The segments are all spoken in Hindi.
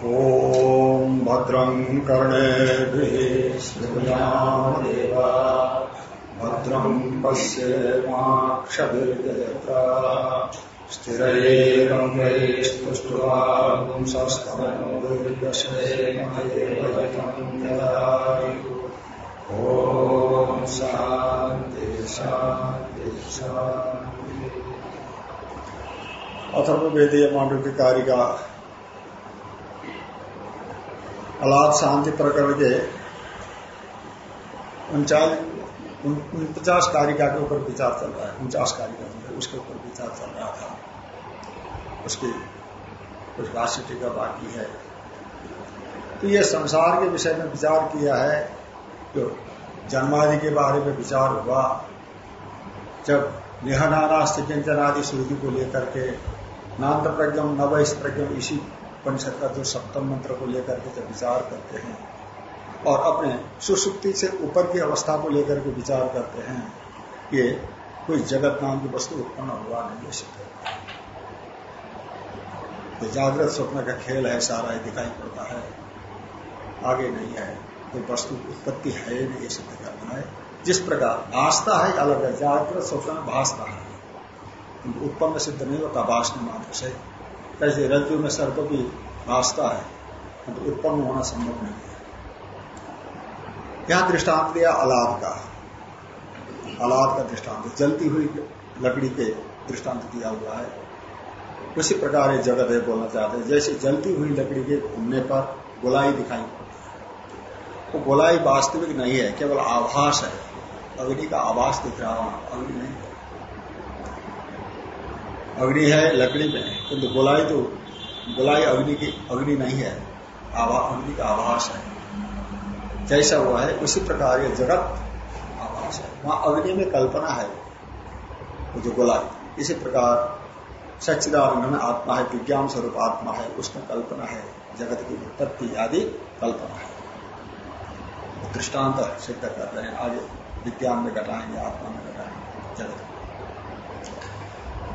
ॐ भद्रम् कर्णेभिः श्रुयामदेवा भद्रम् पश्येमाक्षभिर्यत्र स्थिरैरङ्गैस्तुष्ट्वा पुंसस्तमोर्यशेमदेवयतम् यदायु ॐ मांडव्य कारिका अलाद शांति प्रकरण के उनचास कारिका के ऊपर विचार चल रहा है। उनचास कारिका उसके ऊपर विचार चल रहा था। उसकी कुछ भाष्य टीका बाकी है। तो ये संसार के विषय में विचार किया है। जो जन्मादि के बारे में विचार हुआ। जब निहनाना किंचन आदि श्रुति को लेकर के नान्त प्रज्ञम नव प्रज्ञम, इसी उपनिषद का जो सप्तम मंत्र को लेकर के जब विचार करते हैं और अपने सुसुप्ति से ऊपर की अवस्था को लेकर के विचार करते हैं ये कोई जगत नाम की वस्तु उत्पन्न हुआ नहीं है सिद्ध तो जागृत स्वप्न का खेल है सारा दिखाई पड़ता है। आगे नहीं है, कोई वस्तु उत्पत्ति है नहीं, ये सिद्ध करना है। जिस प्रकार भाषता है, अलग है। जागृत स्वप्न भाषता है। उत्पन्न सिद्ध नहीं होता भाषण मात्र से कैसे रज्जु में सर्प भी भाषता है तो उत्पन्न होना संभव नहीं है। यहाँ दृष्टांत दिया अलाद का। अलाद का दृष्टांत, जलती हुई लकड़ी के दृष्टांत दिया हुआ है। उसी प्रकार ये जगत है बोलना चाहते हैं, जैसे जलती हुई लकड़ी के घूमने पर गोलाई दिखाई। पड़ती है वो गोलाई वास्तविक नहीं है, केवल आभास है। अग्नि का आभास दिख रहा अग्नि नहीं। अग्नि है, लकड़ी में। किंतु गोलाई तो गोलाई अग्नि की अग्नि नहीं है। आभा अग्नि का आभास है। जैसा हुआ है, उसी प्रकार ये जगत आभास है। वहाँ अग्नि में कल्पना है, वो जो गोलाई। इसी प्रकार सच्चिदानंद में आत्मा है, विज्ञान स्वरूप आत्मा है, उसमें कल्पना है। जगत की उत्पत्ति आदि कल्पना है। दृष्टांत सिद्ध कर रहे हैं। आगे विज्ञान में घटाएँगे, आत्मा में घटाएँगे, जगत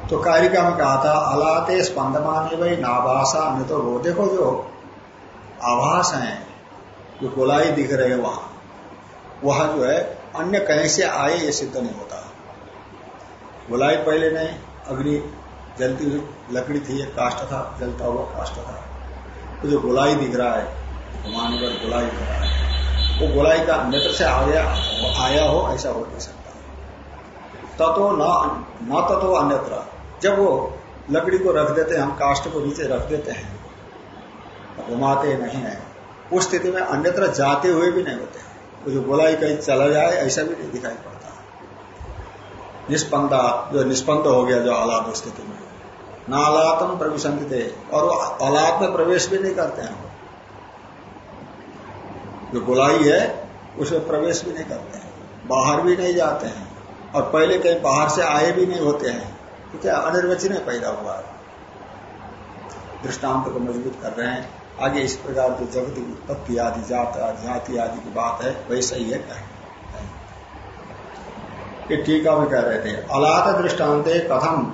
तो कारिका में कहा था, अलाते स्पंदमान भाई नाभाषा में तो वो देखो जो आभास है, जो गोलाई दिख रहे हैं वहाँ। वह जो है, अन्य कहीं से आए ये सिद्ध नहीं होता। गोलाई पहले नहीं, अग्नि जलती हुई, लकड़ी थी काष्ट था, जलता हुआ काष्ट था। तो जो गोलाई दिख रहा है घुमाने पर गोलाई दिख रहा है, वो गोलाई का अन्यत्र से आ गया आया हो, ऐसा हो नहीं सकता। ततो न ततो अन्यत्र। जब वो लकड़ी को रख देते हैं, हम काष्ट को नीचे रख देते हैं घुमाते नहीं है। उस स्थिति में अन्यत्र जाते हुए भी नहीं होते वो जो गोलाई कहीं चला जाए, ऐसा भी नहीं दिखाई पड़ता। निष्पंदा जो निष्पन्द हो गया, जो आलाद स्थिति में। नालातम प्रविशंत थे और वो औलाद में प्रवेश भी नहीं करते हैं। जो गोलाई है, उसमें प्रवेश भी नहीं करते हैं। बाहर भी नहीं जाते हैं, और पहले कहीं बाहर से आए भी नहीं होते हैं। क्या अनिर्वचनीय पैदा हुआ। है दृष्टांत को मज़बूत कर रहे हैं। आगे इस प्रकार जो जगत उत्पत्ति आदि, जात जाति आदि की बात है, वैसा ही है। ये टीका में कह रहे थे, अलात दृष्टांत कथम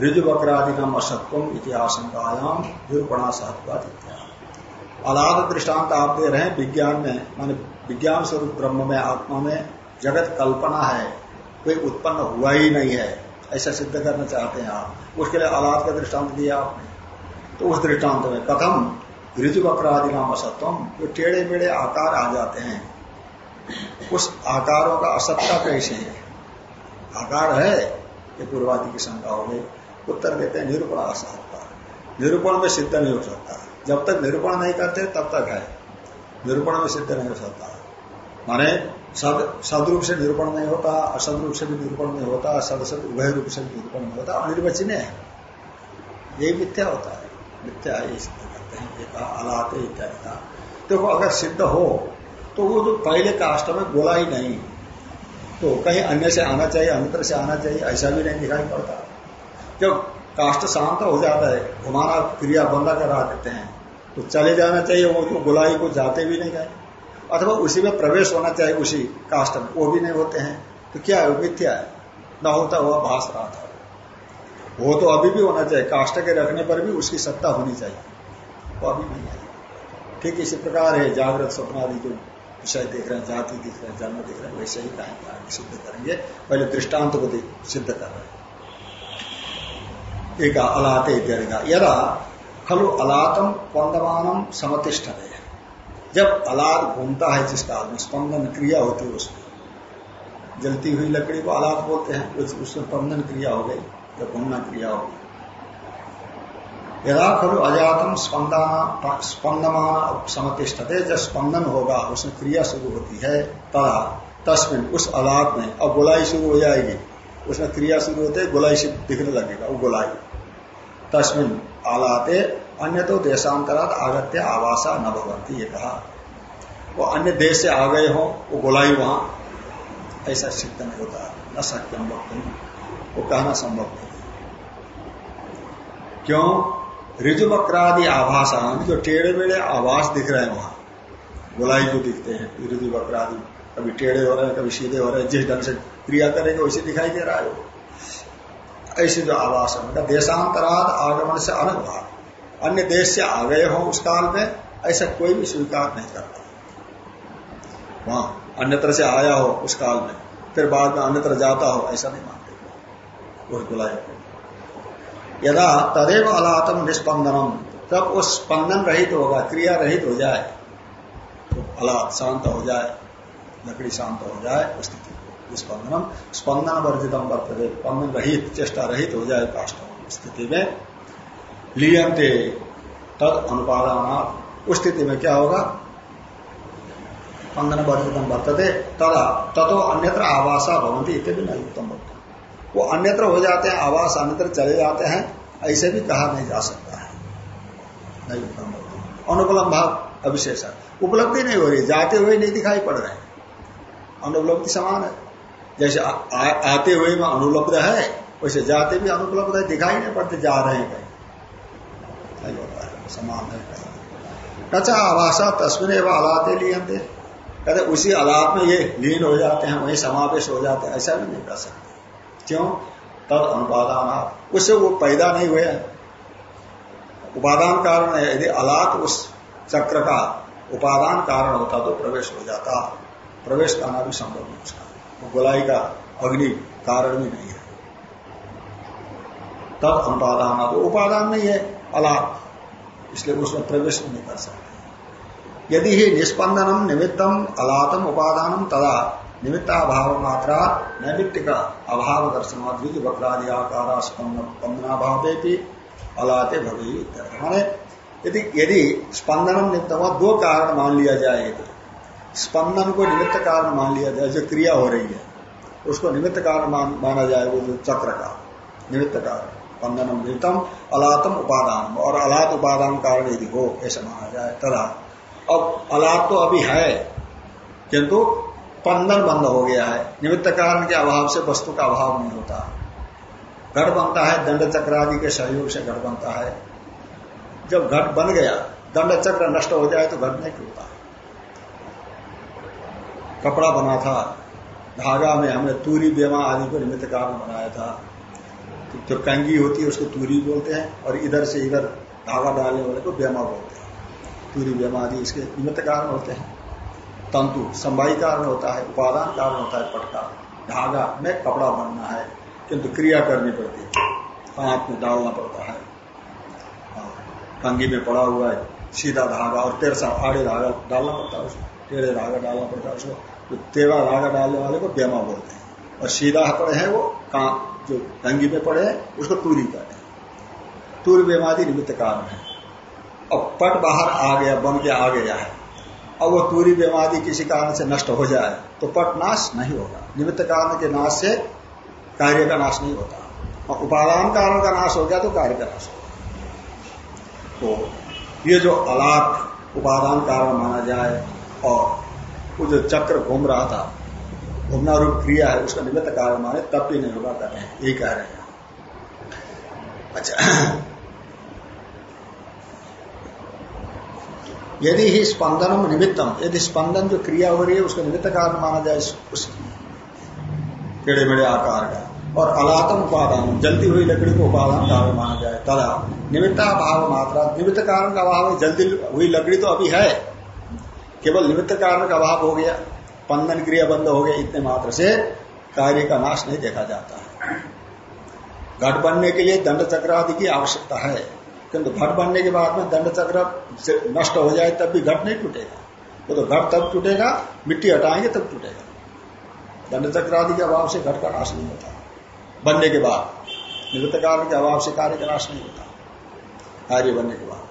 ऋजु वक्रादि नाम असत्वम इतिहासंकायाम निरूपणा सहत्वाद अलाद दृष्टांत आप दे रहे हैं, विज्ञान में, माने विज्ञान स्वरूप ब्रह्म में, आत्मा में, जगत कल्पना है, कोई उत्पन्न हुआ ही नहीं है। ऐसा सिद्ध करना चाहते हैं आप। उसके लिए आलाद का दृष्टांत दिया आपने। तो उस दृष्टांत में कथम ऋतु वक्रादि नाम असत्वम, जो टेढ़े मेढ़े आकार आ जाते हैं, उस आकारों का असत्ता कैसे है? आकार है, ये पूर्वादि की शंका हो गई। उत्तर देते हैं, निरूपण असत्ता। निरूपण में सिद्ध नहीं हो सकता। जब तक निरूपण नहीं करते, तब तक है। निरूपण में सिद्ध नहीं हो सकता। माने सद, सदरूप से निरूपण नहीं होता असद रूप से भी निरूपण नहीं होता, सदसद उभय रूप से भी निरूपण नहीं होता, अनिर्वचनीय है। यही मिथ्या होता है। मिथ्या है सिद्ध करते हैं। एक अलाते इत्यादि का देखो, अगर सिद्ध हो तो वो जो पहले काष्ट में बोला ही नहीं तो कहीं अन्य से आना चाहिए अंतर से आना चाहिए, ऐसा भी नहीं दिखाई पड़ता। जब काष्ट शांत हो जाता है, घुमाना क्रिया बंदा करा देते हैं तो चले जाना चाहिए, वो तो गुलाई को जाते भी नहीं गए। अथवा उसी में प्रवेश होना चाहिए, उसी कास्ट में। वो भी नहीं होते हैं। तो क्या है? मिथ्या है। न होता हुआ भाष रहा था। वो तो अभी भी होना चाहिए। काष्ट के रखने पर भी उसकी सत्ता होनी चाहिए। वो अभी नहीं है। ठीक इसी प्रकार है, जागृत स्वप्न आदि जो विषय देख रहे हैं, जाति दिख रहे हैं, जन्म दिख रहे हैं, वैसे ही कहेंगे सिद्ध करेंगे। पहले दृष्टांत को सिद्ध कर रहे हैं। एक अलाते इत्यादि यदा खलु अलातम पंदमानम समतिष्ठ है जब अलाद घूमता है जिस काल में स्पंदन क्रिया होती है उसमें जलती हुई लकड़ी को अलाद बोलते हैं उसमें स्पंदन क्रिया हो गई जब घूमना क्रिया होगी यदा खलु अजातम स्पंदना स्पंदमान समतिष्ठते, जब स्पंदन होगा, उसमें क्रिया शुरू होती है, तदा, तस्मिन, उस अलाद में, अब गोलाई शुरू हो जाएगी। उसमें क्रिया शुरू होते गोलाई से दिखने लगेगा, वो गोलाई। तस्मिन आलाते अन्य तो देशांतरात आगत्य आवासा न भगवंती ये कहा। वो अन्य देश से आ गए हो, वो गोलाई वहाँ, ऐसा सिद्ध नहीं होता। न सक्यम वक्त वो कहना संभव नहीं। क्यों? ऋजु वक्रादि आभास जो टेढ़े मेढ़े आवास दिख रहे हैं वहाँ गोलाई जो दिखते हैं? ऋजु वक्रादि कभी टेढ़े हो रहे हैं, कभी सीधे हो रहे हैं, जिस ढंग से क्रिया करेंगे, वैसे दिखाई दे रहा है वो। ऐसे जो आवास है उनका देशांतराद आगमन से अलग अनुभव अन्य देश से आ गए हो उस काल में, ऐसा कोई भी स्वीकार नहीं करता। वहाँ अन्यत्र से आया हो उस काल में, फिर बाद में अन्यत्र जाता हो, ऐसा नहीं मानते। यदा तदेव अलातम निष्पंदनम तब वो स्पंदन रहित होगा, क्रिया रहित हो जाए तो अलात शांत हो जाए, लकड़ी शांत हो जाए स्थिति निष्पंदनम स्पंदन वर्जितम वर्तते स्पंदन रहित, चेष्टा रहित हो जाए काष्ट स्थिति में लियंते तद अनुपादान उस स्थिति में क्या होगा? स्पंदन वर्जितम वर्तते तदा तथो अन्यत्र आवासा भवंती इत्यादि नहीं उत्तम वो अन्यत्र हो जाते हैं आवास अन्यत्र चले जाते हैं ऐसे भी कहा नहीं जा सकता है। नहीं अनुपलम भाव अविशेष उपलब्धि नहीं हो रही जाते हुए नहीं दिखाई पड़ रहे। अनुपलब्धि समान है। जैसे आ, आ, आते हुए में अनुपलब्ध है वैसे जाते भी अनुपलब्ध है दिखाई नहीं पड़ते जा रहे हैं कहीं। समान है। नचा आवासा तस्वीर एवं अलाते लिए कहते उसी अलाप में ये लीन हो जाते हैं, वही समावेश हो जाते हैं, ऐसा भी नहीं कर सकते। क्यों? तद अनुपादान। उससे वो पैदा नहीं हुए उपादान कारण है, यदि अलात उस चक्र का उपादान कारण होता तो प्रवेश हो जाता। प्रवेश करना भी संभव नहीं उसका। वो गोलाई का अग्नि कारण भी नहीं है। तब अनुपादान। तो उपादान नहीं है अलात इसलिए उसमें प्रवेश नहीं कर सकते। यदि ही निष्पंदनम निमित्तम अलातम उपादानम तदा, निमित्ताभाव मात्रा नैमित्त का अभाव दर्शन वक्रादि आकार स्पंदना भाव अलाते भवे माने यदि यदि स्पंदनम निमित्त दो कारण मान लिया जाए तो स्पंदन को निमित्त कारण मान लिया जाए, जो क्रिया हो रही है, उसको निमित्त कारण माना जाए वो जो चक्र का, निमित्त कारण। स्पंदनम निमित्तम अलातम उपादान। और अलात उपादान कारण यदि हो, ऐसा माना जाए तथा अब अलात तो अभी है, किंतु स्पंदन बंद हो गया है। निमित्त कारण के अभाव से वस्तु का अभाव नहीं होता। घट बनता है, दंड चक्र आदि के सहयोग से घट बनता है। जब घट बन गया, दंड चक्र नष्ट हो जाए तो घट नहीं टूटता कपड़ा बना था, धागा में हमने तूरी, बेमा आदि को निमित्त कारण बनाया था। जो कंगी होती है उसको तूरी बोलते हैं और इधर से इधर धागा डालने वाले को बेमा बोलते हैं। तूरी बेमा आदि इसके निमित्त कारण होते हैं। तंतु संवाई कारण होता है उपादान कारण होता है पटका। धागा में कपड़ा बनना है किंतु क्रिया करनी पड़ती है। हाथ में डालना पड़ता है। हाँ, कंगी में पड़ा हुआ है सीधा धागा और तेरसा आड़े धागा डालना पड़ता है उसको। टेढ़े धागा डालना पड़ता है उसको। तो तेरा धागा डालने वाले को बेमा बोलते हैं। और सीधा पड़े हैं वो जो कंगी में पड़े उसको तूरी कहते हैं। तूर बेमादी निमित्त कारण है। अब पट बाहर आ गया, बन के आ गया है। और वो तूरी बेमादी किसी कारण से नष्ट हो जाए तो पट नाश नहीं होगा। निमित्त कारण के नाश से कार्य का नाश नहीं होता। और उपादान कारण का नाश हो गया तो कार्य का नाश होगा। तो ये जो अलाप उपादान कारण माना जाए, और वो जो चक्र घूम रहा था घूमना रूप क्रिया है, उसका निमित्त कारण माने तब भी नहीं होगा हैं यही कह रहे हैं। अच्छा। यदि ही स्पंदनम निमित्तम, यदि स्पंदन जो क्रिया हो रही है, उसका निमित्त कारण माना जाए उस टेढ़े मेढ़े आकार का। और अलातम उपादान, जलती हुई लकड़ी को उपादान कारण माना जाए, तदा निमित्ताभाव मात्रा, निमित्त कारण का अभाव जल्दी हुई लकड़ी तो अभी है। केवल निमित्त कारण का अभाव हो गया। पंदन क्रिया बंद हो गया इतने मात्र से कार्य का नाश नहीं देखा जाता है। घट बनने के लिए दंड चक्र आदि की आवश्यकता है। किंतु घट बनने के बाद में दंड चक्र नष्ट हो जाए, तब भी घट नहीं टूटेगा। वो तो घट तब टूटेगा, मिट्टी हटाएँगे, तब टूटेगा। दंड चक्र आदि के अभाव से घट का नाश नहीं होता। बनने के बाद निवृत्त कारण के अभाव से कार्य का नाश नहीं होता। कार्य बनने के बाद।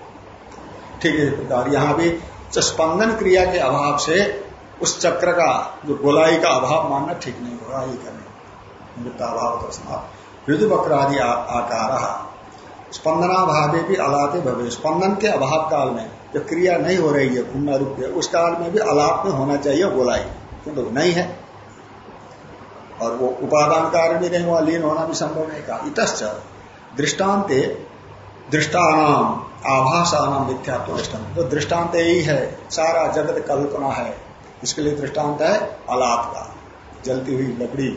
ठीक है प्रकार। यहाँ भी स्पंदन क्रिया के अभाव से उस चक्र का, जो गोलाई का अभाव मानना ठीक नहीं होगा, ये करने निवृत्ताभाव तो ऋतु वक्र आदि आकार स्पंदनाभावे भी अलाते भवे। स्पंदन के अभाव काल में जो क्रिया नहीं हो रही है पुण्य रूप के उस काल में भी अलाप में होना चाहिए गोलाई। किंतु नहीं है। और वो उपादान कार्य भी नहीं हुआ, लीन होना भी संभव नहीं कहा। इतश्च दृष्टांत दृष्टानाम, आभासानाम मिथ्यात्व तो दृष्टांत यही है, सारा जगत कल्पना है। इसके लिए दृष्टांत है अलाप का। जलती हुई लकड़ी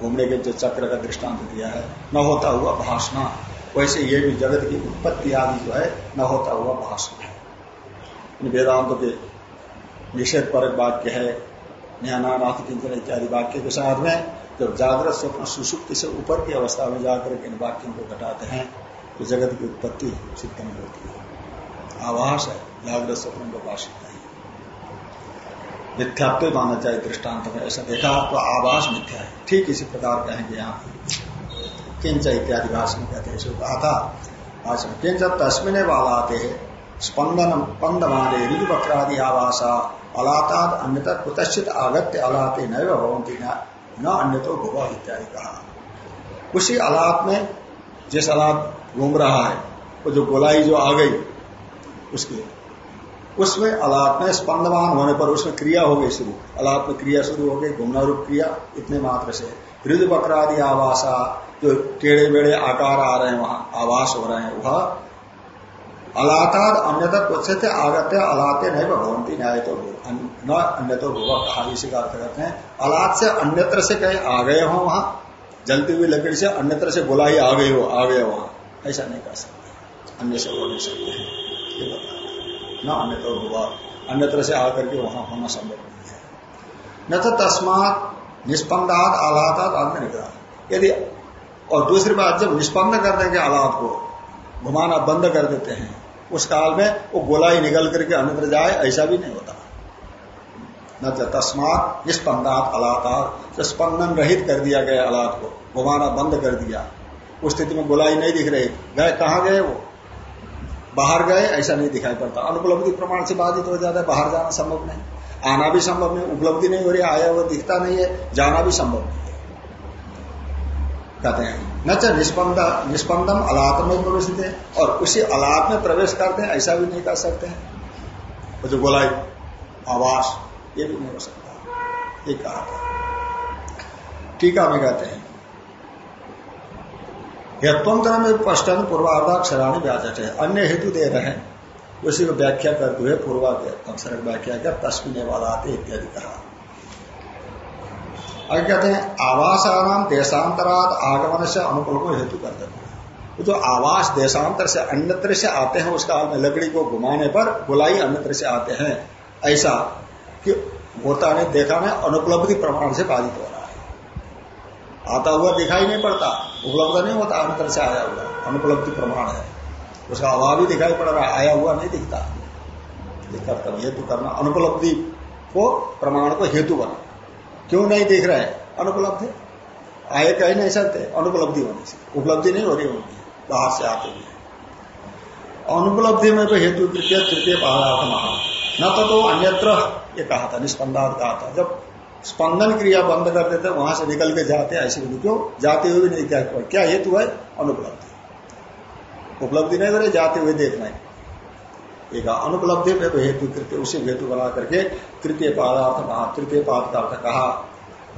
घूमने के जो चक्र का दृष्टांत दिया है, न होता हुआ भाषणा। वैसे ये भी जगत की उत्पत्ति आदि जो है, न होता हुआ भाषण है। वेदांत के निषेध पर वाक्य है, ज्ञानानाथ किंचन इत्यादि वाक्य के साथ में, जब जागृत स्वप्न सुसुप्ति से ऊपर की अवस्था में जाकर इन वाक्यों को घटाते हैं तो जगत की उत्पत्ति सिद्ध नहीं होती है। आवास है, जागृत स्वप्न को भाषित मिथ्यात्व माना चाहिए दृष्टांत में ऐसा देखा तो आवास मिथ्या है? ठीक इसी प्रकार कहेंगे यहाँ किंच इत्यादि भाषण कहते हैं कहा था। भाषण किंच तस्मिन वाला आते हैं स्पंदन पंदमाने ऋतु बक्रादि आवासा अलाताद अन्यता कुतश्चित आगत्य अलाते नैव न अन्य तो भुवा इत्यादि कहा। उसी अलात में, जिस अलात घूम रहा है, वो जो गोलाई जो आ गई, उसकी उसमें अलाप में स्पंदमान होने पर उसमें क्रिया हो गई शुरू। अलाप में क्रिया शुरू हो गई घूमना रूप क्रिया इतने मात्र से। ऋदु बकरादि आवासा, जो टेढ़े बेड़े आकार आ रहे हैं, वहाँ आवास हो रहे हैं, वह अलाताद अन्यता क्वचित आगत्य अलाते नहीं भगवंती न्याय तो न अन्य तो होगा कहा, इसी का अर्थ करते हैं। अलात से अन्यत्र से कहीं आ गए हो वहाँ, जलती हुई लकड़ी से अन्यत्र से बुलाई आ गई हो, आ गए वहाँ, ऐसा नहीं कर सकते। अन्य से हो नहीं सकते। ये बता न अन्य तो होगा अन्यत्र से आकर के वहाँ होना संभव नहीं है। न तो तस्मात निष्पन्दात आलातात अन्य निग्रह यदि, और दूसरी बात, जब निष्पन्न कर देंगे आलात को, घुमाना बंद कर देते हैं, उस काल में वो गोलाई निकल करके अन्यत्र जाए, ऐसा भी नहीं होता। न तस्मात निष्पन्दात अलातात स्पंदन रहित कर दिया गया अलात को, घुमाना बंद कर दिया, उस स्थिति में गोलाई नहीं दिख रही। गए, कहा गए वो? बाहर गए, ऐसा नहीं दिखाई पड़ता। अनुपलब्धि प्रमाण से बाधित हो जाता है, बाहर जाना संभव नहीं। आना भी संभव नहीं, उपलब्धि नहीं हो रही, आया हुआ दिखता नहीं है, जाना भी संभव नहीं है। कहते हैं, न च निष्पन्द, निष्पन्दम अलात में प्रवेश और उसी अलात में प्रवेश करते हैं, ऐसा भी नहीं कर सकते हैं। वो जो गोलाई, आवास, ये भी नहीं हो सकता। ये कहा था। टीका में कहते हैं। यत्वंतर में स्पष्टन पूर्वार्धाक्षराणी व्याचट है अन्य हेतु दे रहे हैं। उसी को व्याख्या करते हुए पूर्वा अक्षर व्याख्या किया तस्मिन वाला आते इत्यादि कहा। आगे कहते हैं आवासाराम देशांतरात आगमन से अनुकूल को हेतु कर देते हैं। जो आवास देशांतर से अन्यत्र से आते हैं, उस काल में लकड़ी को घुमाने पर बुलाई अन्यत्र से आते हैं। ऐसा कि होता नहीं, देखा नहीं, अनुपलब्धि प्रमाण से बाधित हो रहा है। आता हुआ दिखाई नहीं पड़ता। उपलब्ध नहीं होता अन्यत्र से आया हुआ अनुपलब्धि प्रमाण है। उसका अभाव ही दिखाई पड़ रहा आया हुआ नहीं दिखता। हेतु करना अनुपलब्धि को प्रमाण को हेतु बना। क्यों नहीं दिख रहे अनुपलब्धि? आए कह नहीं सकते अनुपलब्धि होने से। उपलब्धि नहीं हो रही होगी बाहर से आते हुए। अनुपलब्धि में तो हेतु तृतीय तृतीय पदार्थ महा न तो, अन्यत्र ये कहा था निस्पंदार्थ कहा था। जब स्पंदन क्रिया बंद कर देते हैं वहाँ से निकल के जाते हैं ऐसे भी क्यों जाते हुए भी नहीं क्या क्या हेतु है? अनुपलब्धि। उपलब्धि नहीं रही, जाते हुए देखना है। एक अनुपलब्धि में तो हेतु तृतीय उसी हेतु बना करके तृतीय पादार्थ कहा, तृतीय पाद का अर्थ कहा,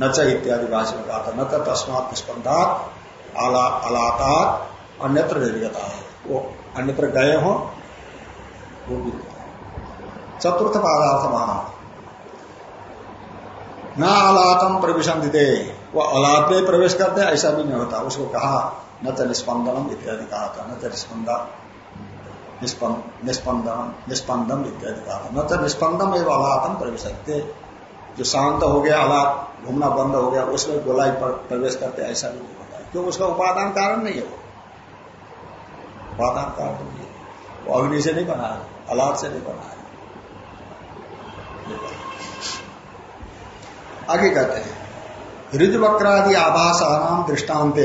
न च इत्यादि भाषा में कहा था न तस्मात निष्पन्दात अलातात अन्यत्र निर्गता है। वो अन्यत्र गए हो, वो भी चतुर्थ पादार्थ महा न अलातम प्रवेशन वो अलात में प्रवेश करते ऐसा भी नहीं होता। उसको कहा, न च निष्पंदनम इत्यादि कहा था। न च निष्पंदा निष्पंदम निष्पंदम इत्यादि कहा था। न तो निष्पंदम एवं अलातम प्रवेश जो शांत हो गया, अलात घूमना बंद हो गया, उसमें गोलाई पर प्रवेश करते ऐसा भी नहीं होता। क्यों? उसका उपादान कारण नहीं है वो। उपादान कारण नहीं है। वो अग्नि से नहीं बना है, अलात से नहीं बना है। आगे कहते हैं। ऋजुवक्रादि आभास नाम दृष्टांत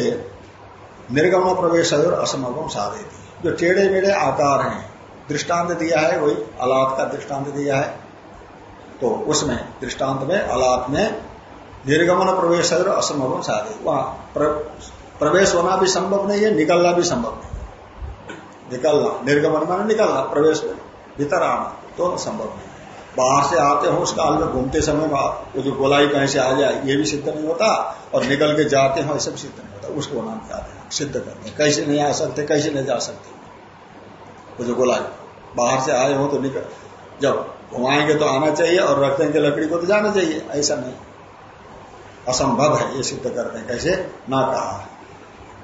निर्गम प्रवेश और असमगम साधे थी जो टेढ़े मेढ़े आकार हैं दृष्टांत दिया है वही अलात का दृष्टांत दिया है। तो उसमें दृष्टांत में अलात में निर्गमन प्रवेश और असंभव साधे वहाँ प्र, प्रवेश होना भी संभव नहीं है निकलना भी संभव नहीं निकलना निर्गमन माने निकलना प्रवेश में भीतर आना तो संभव नहीं बाहर से आते हो उस काल में, घूमते समय वो जो गोलाई कहीं से आ जाए, ये भी सिद्ध नहीं होता और निकल के जाते हो भी सिद्ध नहीं होता। उसको नाम कहते हैं, सिद्ध करते हैं। कैसे नहीं आ सकते कैसे नहीं जा सकते। वो जो गोलाई, बाहर से आए हो तो निकल, जब घुमाएँगे तो आना चाहिए और रख देंगे लकड़ी को तो जाना चाहिए, ऐसा नहीं। असंभव है, ये सिद्ध करते हैं। कैसे? ना कहा।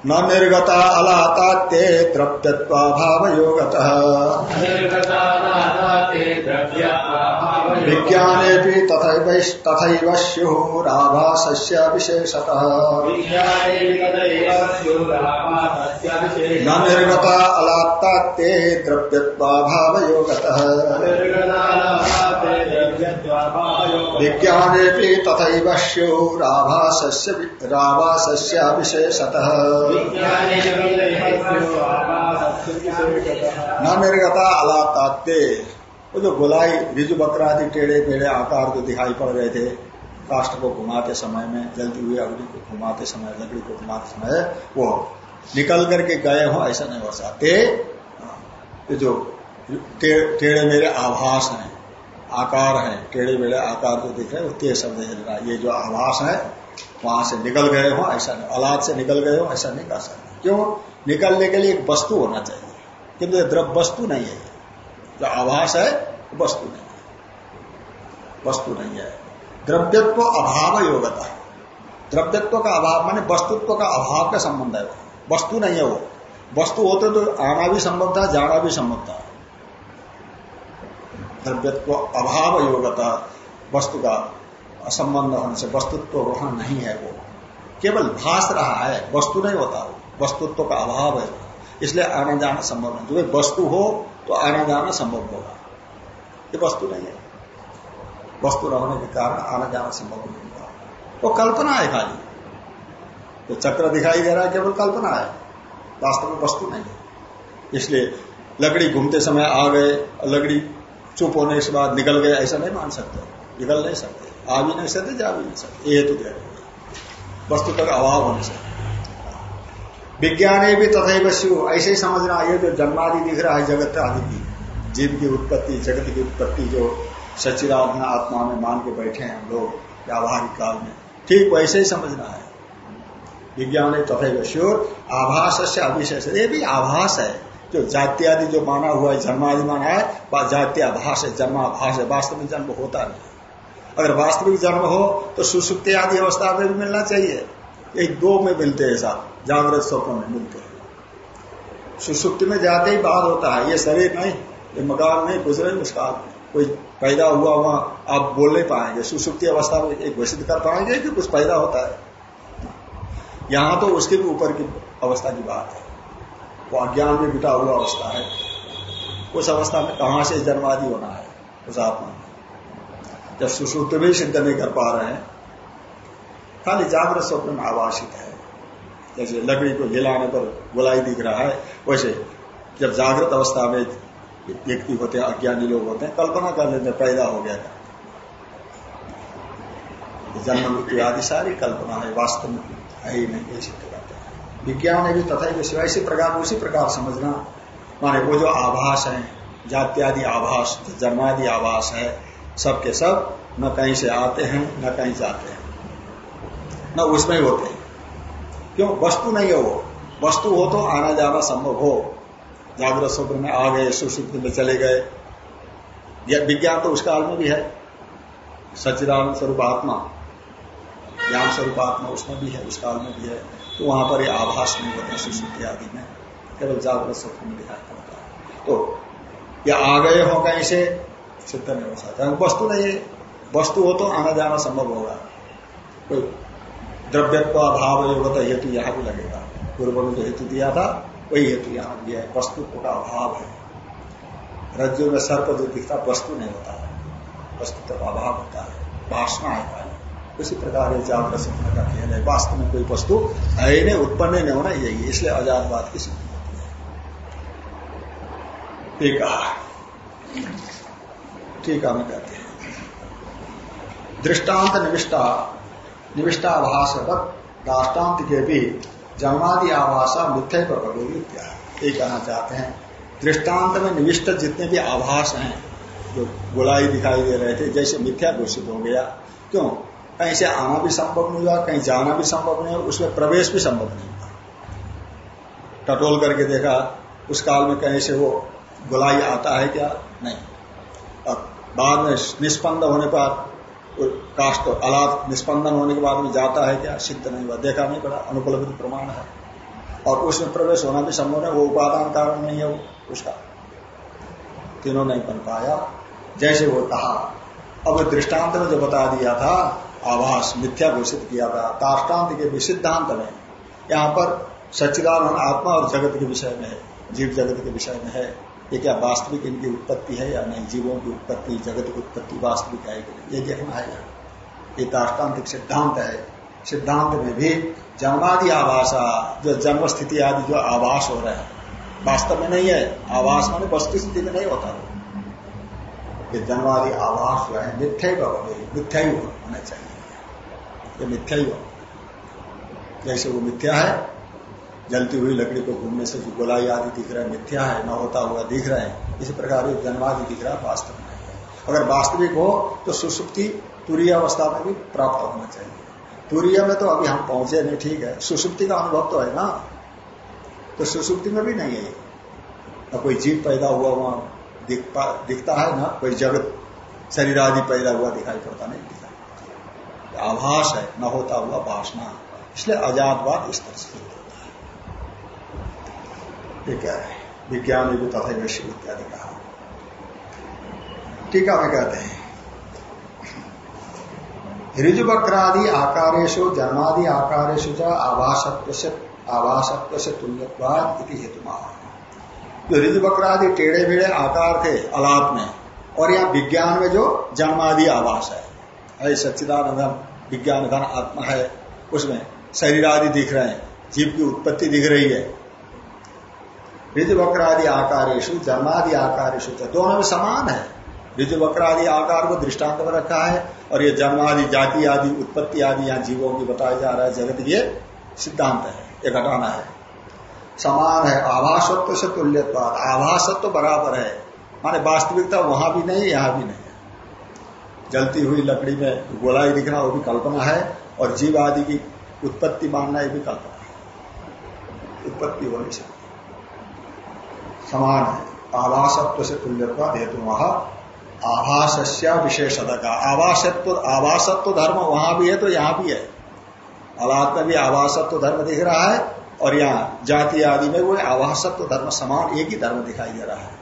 न निर्गता अलाता ते द्रव्यत्वाभाव योगत विज्ञाने भी तथा स्युराभास्य विशेषतः। न निर्गता अलाता ते द्रव्यत्वाभाव योगत विज्ञाने भी तथा स्युराभास्य विशेषतः। न निर्गता अलाताते वो जो गोलाई रिजु बकरादि टेढ़े मेढ़े आकार जो दिखाई पड़ रहे थे। काष्ट को घुमाते समय में, जलती हुई अग्नि को घुमाते समय, लकड़ी को घुमाते समय, वो निकल करके गए हो, ऐसा नहीं हो सकते। जो टेढ़े मेरे आभास हैं, आकार है, टेढ़े मेढ़े आकार जो दिख रहे हैं, वो तेज शब्द चल रहा है ये जो आभास है, वहाँ से निकल गए हो, ऐसा नहीं, औलाद से निकल गए हो, ऐसा नहीं कर सकते। क्यों? निकलने के लिए एक वस्तु होना चाहिए। किंतु द्रव वस्तु नहीं है। जो आभास है वस्तु नहीं है। वस्तु नहीं है। द्रव्यत्व अभाव योगता द्रव्यत्व का अभाव माने वस्तुत्व का अभाव का संबंध है वो। वस्तु नहीं है वो। वस्तु होते तो आना भी संभव था, जाना भी संभव था। द्रव्यत्व अभाव योगता, वस्तु का असंबंध होने से वस्तुत्व वहाँ नहीं है वो। केवल भास रहा है, वस्तु नहीं होता वो। वस्तुत्व का अभाव है इसलिए आना जाना संभव नहीं। जो वस्तु हो तो आना जाना संभव होगा। ये वस्तु नहीं है। वस्तु रहने के कारण आना जाना संभव नहीं होगा वो कल्पना है खाली। जो तो चक्र दिखाई दे रहा है, केवल कल्पना है। वास्तव में वस्तु नहीं है। इसलिए लकड़ी घूमते समय आ गए, लकड़ी चुप होने के बाद निकल गए, ऐसा नहीं मान सकते। निकल नहीं सकते। आ भी नहीं सकते, जा भी नहीं सकते। ये दे रहे वस्तु तक अभाव होने से। विज्ञान भी तथा ऐसे ही समझना, ये जो जन्मादि दिख रहा है, जगत आदि की। जीव की उत्पत्ति, जगत की उत्पत्ति जो सचिदात्मा आत्मा में मान के बैठे हैं हम लोग व्यावहारिक काल में। ठीक वैसे ही समझना है। विज्ञान तथा शिव आभास से अविशेष। ये भी आभास है। जो जाति आदि जो माना हुआ है, जन्मादि माना है जाति आभास है, जन्माभास है। वास्तव में जन्म होता नहीं अगर वास्तविक जन्म हो तो सुसुप्ति आदि अवस्था में भी मिलना चाहिए। एक दो में मिलते हैं साथ, जागृत स्वप्न में मिलते हैं। सुसुप्ति में जाते ही बाहर होता है, ये शरीर नहीं। ये मकान नहीं गुजरे उस काल में कोई पैदा हुआ वहाँ आप बोल नहीं पाएँगे। सुसुप्ति अवस्था में एक घोषित कर पाएँगे कि कुछ पैदा होता है। यहाँ तो उसके भी ऊपर की अवस्था की बात है। वो अज्ञान में बिटा हुआ अवस्था है। उस अवस्था में कहाँ से जन्मादि होना है? उस आत्मा में। जब सुश्रुत भी सिद्ध नहीं कर पा रहे हैं, खाली जागृत स्वप्न में आवासित है। जैसे लकड़ी को हिलाने पर गोलाई दिख रहा है, वैसे जब जागृत अवस्था में व्यक्ति होते हैं, अज्ञानी लोग होते हैं, कल्पना कर लेते हैं, पैदा हो गया जन्म मृत्यु आदि सारी कल्पना है, वास्तव में है ही नहीं ये करते हैं। विज्ञान ने भी तथा इसी प्रकार, उसी प्रकार समझना। माने वो जो आभास है, जात्यादि आभास, जन्मादि आभास है, सबके सब न कहीं से आते हैं, न कहीं जाते हैं। न उसमें होते हैं। क्यों? वस्तु नहीं है वो। वस्तु हो तो आना जाना संभव हो। जागृत स्वप्न में आ गए सुश्रुति में चले गए। यह विज्ञान तो उस काल में भी है। सचिदान स्वरूप आत्मा, ज्ञान स्वरूप आत्मा उसमें भी है, उस काल में भी है। तो वहाँ पर ये आभास नहीं होते सुश्रुति आदि में। केवल जागृत स्वप्न में दिखाई पड़ता है। तो ये आ गए हो कहीं से? सिद्ध नहीं हो सकता। वस्तु नहीं है, वस्तु हो तो आना जाना संभव होगा। कोई द्रव्यत्व अभाव योगत हेतु यहाँ भी लगेगा। पूर्व में जो हेतु दिया था वही हेतु यहाँ भी है वस्तु का अभाव है। रज्जु में सर्प जो दिखता, वस्तु नहीं होता है। वस्तु का अभाव होता है। वासना है खाली उसी प्रकार ये जागृत स्वप्न का खेल है। वास्तव में कोई वस्तु है नहीं, उत्पन्न नहीं होना यही इसलिए आजादवाद की सिद्धि होती है। ठीक है। मैं कहते हैं। दृष्टांत निविष्टा निविष्टाभास दाष्टान्त के भी जन्मादि आभाषा मिथ्या प्रभोगी ये कहना चाहते हैं, दृष्टांत में निविष्ट जितने भी आभास हैं, जो गुलाई दिखाई दे रहे थे, जैसे मिथ्या घोषित हो गया, क्यों? कहीं से आना भी संभव नहीं हुआ, कहीं जाना भी संभव नहीं हुआ, उसमें प्रवेश भी संभव नहीं हुआ। टटोल करके देखा, उस काल में कहीं से वो गुलाई आता है क्या? नहीं। और बाद में निष्पन्द होने पर काष्ट अलाद निष्पंदन होने के बाद में जाता है क्या? सिद्ध नहीं हुआ। देखा नहीं पड़ा। अनुपलब्ध प्रमाण है। और उसमें प्रवेश होना भी संभव है वो उपादान कारण नहीं है उसका। तीनों नहीं बन पाया। जैसे वो कहा, अब दृष्टांत में जो बता दिया था, आभास, मिथ्या घोषित किया था। दाष्टान्त के भी सिद्धांत में, यहाँ पर सच्चिदानंद आत्मा और जगत के विषय में है। जीव जगत के विषय में है। ये क्या वास्तविक इनकी उत्पत्ति है या नहीं? जीवों की उत्पत्ति, जगत की उत्पत्ति वास्तविक है कि नहीं? ये देखना है ये दाष्टान्तिक सिद्धांत है। सिद्धांत में भी जन्मादि आवासा, जो जन्म स्थिति आदि, जो आवास हो रहा है, वास्तव में नहीं है। आवास माने वस्तु स्थिति में नहीं होता। ये जन्मादि आवास जो है, मिथ्या ही मिथ्या होना चाहिए। ये मिथ्या जैसे वो मिथ्या है जलती हुई लकड़ी को घूमने से जो गोलाई आदि दिख रहा है, मिथ्या है, न होता हुआ दिख रहा है, इसी प्रकार जन्मादि दिख रहा है, वास्तव में अगर वास्तविक हो तो सुसुप्ति तुरीय अवस्था में भी प्राप्त होना चाहिए। तुरीय में तो अभी हम पहुँचे नहीं, ठीक है। सुसुप्ति का अनुभव तो है ना? तो सुसुप्ति में भी नहीं है। न कोई जीव पैदा हुआ वहाँ दिखता है ना? कोई जगत, शरीर आदि पैदा हुआ दिखाई पड़ता नहीं दिखा आभास है, न होता हुआ भाषणा इसलिए अजातवाद इस तरह से ये कह रहे हैं। विज्ञान भी तथा वैश्य इत्यादि कहा टीका में कहते हैं। ऋजुवक्रादि आकारेशु जन्मादि आकारेशु च आभासत्व से आभासत्व से तुल्यवाद इति हेतु जो ऋजुवक्रादि टेढ़े मेढ़े आकार थे अलाप में, और यहाँ विज्ञान में जो जन्मादि आवास है, अरे सच्चिदानंद विज्ञान धन आत्मा है, उसमें शरीर आदि दिख रहे हैं, जीव की उत्पत्ति दिख रही है ऋजु वक्रादि आकारेशु जन्मादि आकारेशु दोनों में समान है। ऋजु वक्रादि आकार को दृष्टांत में रखा है और ये जन्मादि जाति आदि उत्पत्ति आदि यहाँ जीवों की बताया जा रहा है, जगत ये सिद्धांत है, ये घटाना है। समान है, आभासत्व से तुल्यत्वाद, आभासत्व बराबर है। माने वास्तविकता वहाँ भी नहीं, यहाँ भी नहीं जलती हुई लकड़ी में गोलाई दिखना, वो भी कल्पना है, और जीव आदि की उत्पत्ति मानना ये भी कल्पना है। उत्पत्ति हो नहीं सकती समान है आवासत्व से तुल्यत्व हेतु वहाँ आभास्य विशेषता का आवासत्व आवासत्व धर्म वहाँ भी है तो यहाँ भी है। अलाद में भी आवासत्व धर्म दिख रहा है और यहाँ जाति आदि में वो आवासत्व धर्म समान एक ही धर्म दिखाई दे रहा है।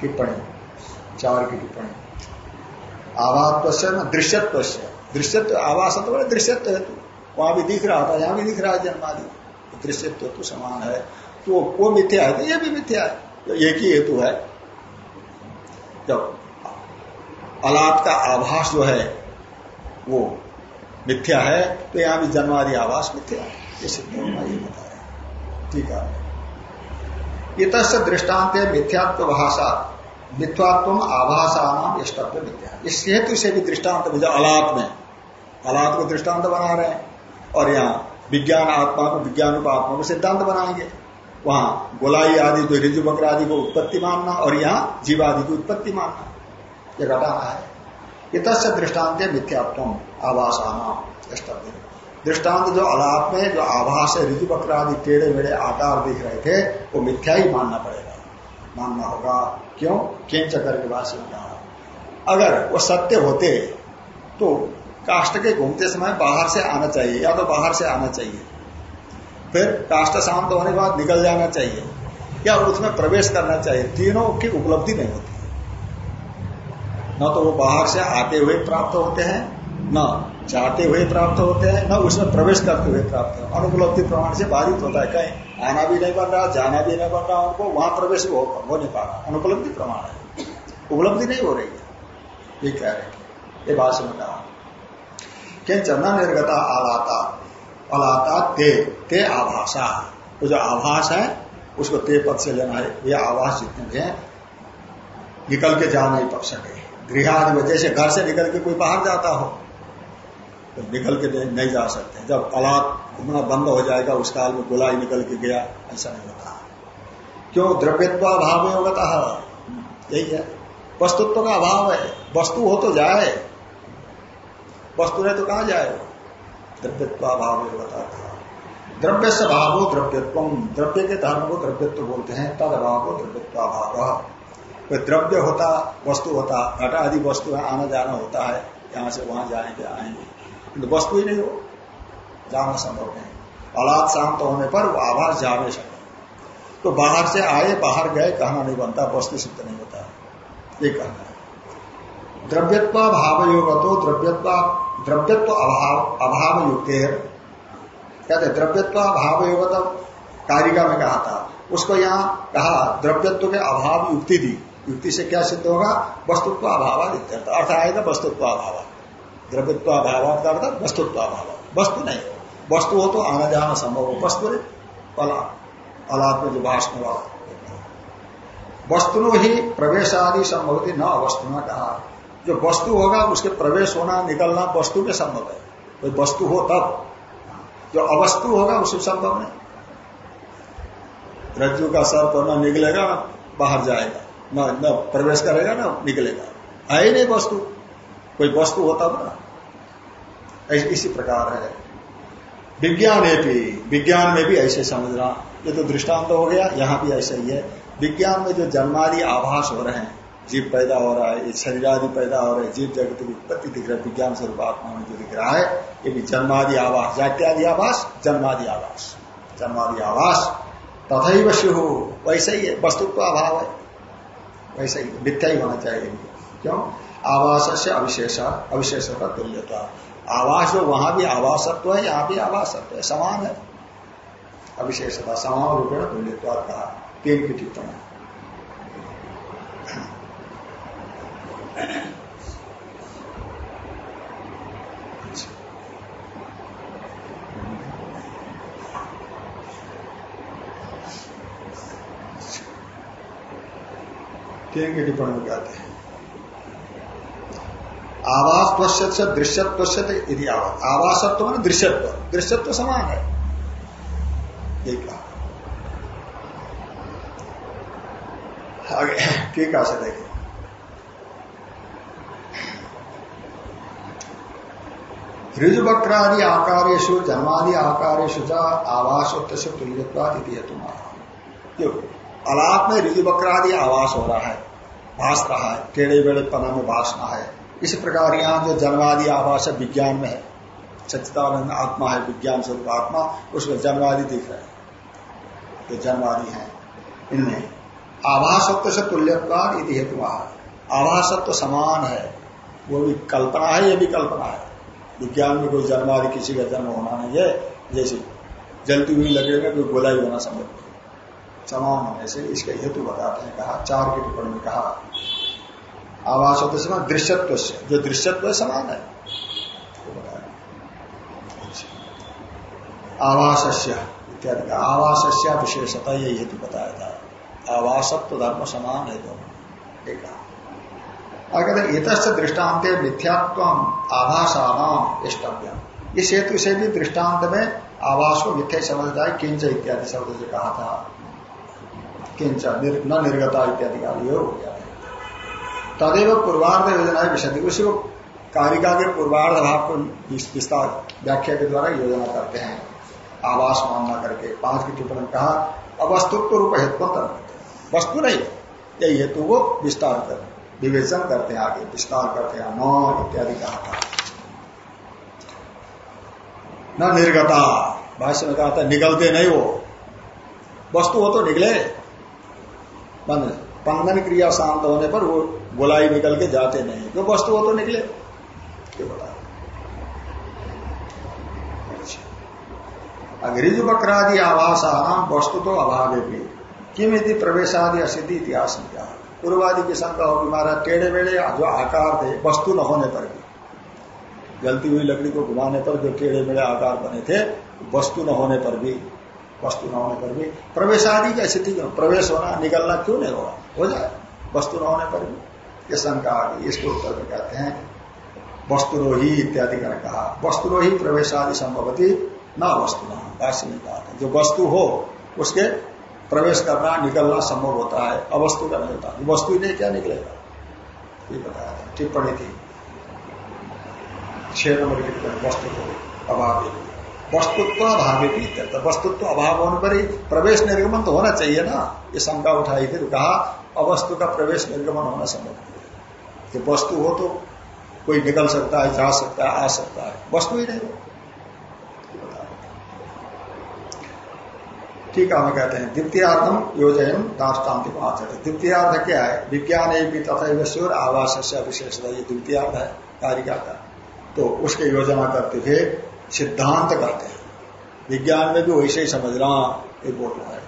टिप्पणी। चार की टिप्पणी। आवात्व से न दृश्यत्व से दृश्यत्व आवासत्व दृश्यत्व हेतु। वहाँ भी दिख रहा था, यहाँ भी दिख रहा है जन्मादि। दृश्यत्व तो समान है। तो वो मिथ्या है तो ये भी मिथ्या है तो एक ही हेतु है। जब अलाप का आभास जो है, वो मिथ्या है तो यहाँ भी जन्मादि आवास मिथ्या है ये सिद्ध होना ये बताया ठीक है। इत दृष्टांत मिथ्यात्व भाषा मिथ्यात्व आभाषा नाम इष्टत्व मिथ्या इस हेतु से भी दृष्टांत जो अलाप में। अलाप को दृष्टांत बना रहे हैं, और यहाँ विज्ञान आत्मा को विज्ञान आत्मा को सिद्धांत बनाएँगे। वहाँ गोलाई आदि जो ऋजु बकर आदि को उत्पत्ति मानना और यहाँ जीव आदि की उत्पत्ति मानना। ये घटाना है। ये इत दृष्टांत मिथ्यात्व आवासाना दृष्टांत जो अलाप में, जो आभास है ऋजु बकर आदि, टेढ़े मेढ़े आकार दिख रहे थे, वो मिथ्या ही मानना पड़ेगा। मानना होगा, क्यों? केंच करके भाषण कहा। अगर वो सत्य होते तो काष्ट के घूमते समय बाहर से आना चाहिए, या तो बाहर से आना चाहिए। फिर काष्ट शांत होने के बाद निकल जाना चाहिए या उसमें प्रवेश करना चाहिए तीनों की उपलब्धि नहीं होती। न तो वो बाहर से आते हुए प्राप्त होते हैं न जाते हुए प्राप्त होते हैं न उसमें प्रवेश करते हुए प्राप्त हो। अनुपलब्धि प्रमाण से बाधित होता है। कहीं आना भी नहीं बन रहा जाना भी नहीं बन रहा उनको वहाँ प्रवेश हो, हो नहीं पा रहा। अनुपलब्धि प्रमाण है। उपलब्धि नहीं हो रही है। ये कह रहे ये भाषण में कहा किंच निर्गता आलाता अलाता ते ते आभाषा वो जो आभास है, उसको ते पद से लेना है। ये आवास जितने भी हैं, निकल के जा नहीं पा सके। गृह आदि जैसे घर से निकल के कोई बाहर जाता हो तो निकल के नहीं जा सकते। जब अलाप घूमना बंद हो जाएगा, उस काल में गोलाई निकल के गया, ऐसा नहीं होता। क्यों? द्रव्यत्व अभाव में होता है। यही है। वस्तुत्व का अभाव है। वस्तु हो तो जाए। वस्तु नहीं तो कहा जाए द्रव्यत्व अभाव में होता था। द्रव्य से भाव हो द्रव्यत्व द्रव्य के धर्म को द्रव्यत्व बोलते हैं तद अभाव हो द्रव्यत्व अभाव कोई द्रव्य होता, वस्तु होता घटा आदि वस्तु है आना जाना होता है, यहाँ से वहाँ जाएँगे, आएँगे। किंतु वस्तु ही नहीं हो, जाना संभव नहीं। औलाद शांत होने पर वो आवास जा नहीं सकते तो बाहर से आए, बाहर गए, कहना नहीं बनता, वस्तु सिद्ध नहीं होता। ये कहना है। द्रव्यत्व भाव योग तो द्रव्यत्व द्रव्यत्व अभाव अभाव युक्त कहते द्रव्यत्व भाव योग कारिका में कहा था। उसको यहाँ कहा, द्रव्यत्व के अभाव युक्ति दी। युक्ति से क्या सिद्ध होगा? वस्तुत्व अभाव अर्थ आएगा वस्तुत्व अभाव। द्रव्यत्व अभाव वस्तुत्व अभाव। वस्तु नहीं। वस्तु हो तो आना जाना संभव हो। वस्तु अलाप जो वासना वाला वस्तु ही प्रवेश आदि संभवती न अवस्तु कहा। जो वस्तु होगा, उसके प्रवेश होना, निकलना वस्तु में संभव है। कोई वस्तु हो तब, जो अवस्तु होगा, उसे संभव नहीं। रज्जु का सर्प न निकलेगा, बाहर जाएगा। न न प्रवेश करेगा, ना निकलेगा। है ही नहीं वस्तु। कोई वस्तु होता ना। इसी प्रकार है। विज्ञान भी, विज्ञान में भी ऐसे समझना। ये तो दृष्टांत हो गया, यहाँ भी ऐसा ही है। विज्ञान में जो जन्मादि आभास हो रहे हैं जीव पैदा हो रहा है ये शरीर आदि पैदा हो रहा है, जीव जगत की उत्पत्ति दिख रहा है, विज्ञान स्वरूप आत्मा में जो दिख रहा है, ये भी जन्मादि आवास, जात्यादि आवास, जन्मादि आवास जन्मादि आवास तथा ही वश्य हो वैसे ही है वस्तुत्व अभाव है, वैसे ही, मिथ्या ही होना चाहिए क्यों? आवास से अविशेष अविशेष का तुल्यता। आवास जो, वहाँ भी आवासत्व है, यहाँ भी आवासत्व है, समान है। अविशेषता, समान रूपेण तुल्यत्व कहा, तीन की टिप्पणी टिप्पणी में कहते आवास त्वश्यत से दृश्यत्व से यदि आवासत्व मान दृश्यत्व। दृश्यत्व समान है। कहा। ठीक है ऋजुवक्रादि आकारेशु जन्मादि आकारेशु आवास तुल्यवाद हेतु अलाप में ऋजुवक्रादि आवास हो रहा है भाष रहा है टेढ़े बेड़े पना में भाषना है। इस प्रकार यहाँ जो जन्मादि आवास है विज्ञान में है सचिदानंद आत्मा है, विज्ञान स्वरूप आत्मा, उसमें जन्मादि दिख रहे हैं। जो जन्मादि है, इनमें। आभासत्व से तुल्यवाद हेतु आभासत्व समान है, वो भी कल्पना है, ये भी कल्पना है। विज्ञान में कोई जन्म आदि किसी का जन्म होना नहीं है, जैसे जलती हुई लगे में कोई गोला ही होना संभव नहीं समान होने से इसका हेतु बताते हैं कहा, चार के टिप्पणी में कहा। आवास होते समय दृश्यत्व से, जो दृश्यत्व है, समान है। आवास्य इत्यादि का आवास्य विशेषता यही हेतु बताया था। आवासत्व, धर्म, समान है दोनों। एक कहते इत दृष्टांत मिथ्यात्व आभासानाम इष्टव्य इस हेतु से भी दृष्टांत में आवास को मिथ्या समझ जाए, किंच इत्यादि शब्द से कहा था। किंच न निर्गता इत्यादि का योग हो गया। तदेव पूर्वार्ध योजना विशद। उसी को कारिका के पूर्वार्ध भाव को विस्तार व्याख्या के द्वारा योजना करते हैं। आवास मानना करके पाँच की टिप्पणी कहा अवस्तुत्व रूप हेतु वस्तु नहीं, यही हेतु को विस्तार कर विवेचन करते हैं आगे, विस्तार करते हैं न इत्यादि कहा था। न निर्गता, भाष्य में कहा था निकलते नहीं वो वस्तु हो तो निकले बंद। स्पंदन क्रिया शांत होने पर वो गोलाई निकल के जाते नहीं। जो वस्तु हो तो निकले ये बता अग्रिज बक्रादि आवास आराम वस्तु तो अभाव भी। किम यदि प्रवेशादि असिद्धि इतिहास क्या? पूर्वादि की शंका होगी, महाराज, टेढ़े मेढ़े जो आकार थे, वस्तु न होने पर भी। जलती हुई लकड़ी को घुमाने पर जो टेढ़े मेढ़े आकार बने थे, वस्तु न होने पर भी, वस्तु न होने पर भी। प्रवेश आदि की स्थिति क्यों प्रवेश होना, निकलना क्यों नहीं होगा? हो जाए, वस्तु न होने पर भी। ये शंका आ गई, इसके उत्तर में कहते हैं, वस्तुरोही इत्यादि का कहा, वस्तुरोही प्रवेश आदि संभवती न वस्तु न जो वस्तु हो, उसके प्रवेश करना, निकलना संभव होता है। अवस्तु का नहीं होता। वस्तु ही नहीं, क्या निकलेगा? ये बताया था। टिप्पणी थी। छह नंबर की वस्तु को अभाव वस्तुत्व अभाव भी वस्तुत्व अभाव होने पर ही प्रवेश निर्गमन तो होना चाहिए ना। ये शंका उठाई थी तो कहा, अवस्तु का प्रवेश निर्गमन होना संभव वस्तु हो तो कोई निकल सकता है, जा सकता है, आ सकता है। वस्तु ही नहीं हो। ठीक है, हम कहते हैं द्वितीयार्थम योजन दाष्टान्तिक आचरण द्वितीयार्थ क्या है? विज्ञान भी तथा विश्वर आवास से विशेषता ये द्वितीयार्थ है, कारिका का। तो उसके योजना करते हुए सिद्धांत कहते हैं। विज्ञान में भी वैसे ही समझना बोल रहा है।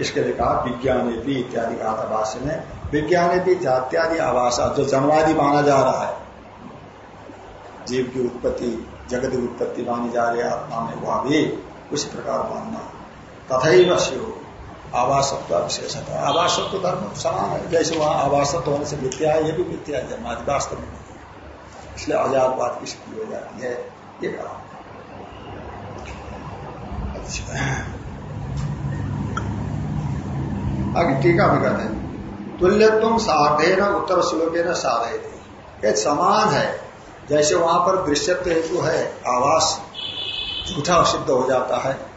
इसके लिए कहा विज्ञान भी इत्यादि कहा था भाष्य में विज्ञान भी जात्यादि आवास, जो जन्मादि माना जा रहा है। जीव की उत्पत्ति, जगत की उत्पत्ति मानी जा रही है, आत्मा में, वह भी उसी प्रकार मानना। तथा शिव। आवासत्व विशेषता। आवासत्व धर्म समान है। जैसे वहाँ आवासत्व होने से मिथ्या है, ये भी मिथ्या है। जन्मादि वास्तव में इसलिए आज़ाद बात की स्थिति हो जाती है। ये कहा। अच्छा। टीका भी कहते हैं। तुल्यत्व साधे न उत्तर श्लोके न साधे थे समान है। जैसे वहाँ पर दृश्यत्व हेतु है, आवास झूठा सिद्ध हो जाता है।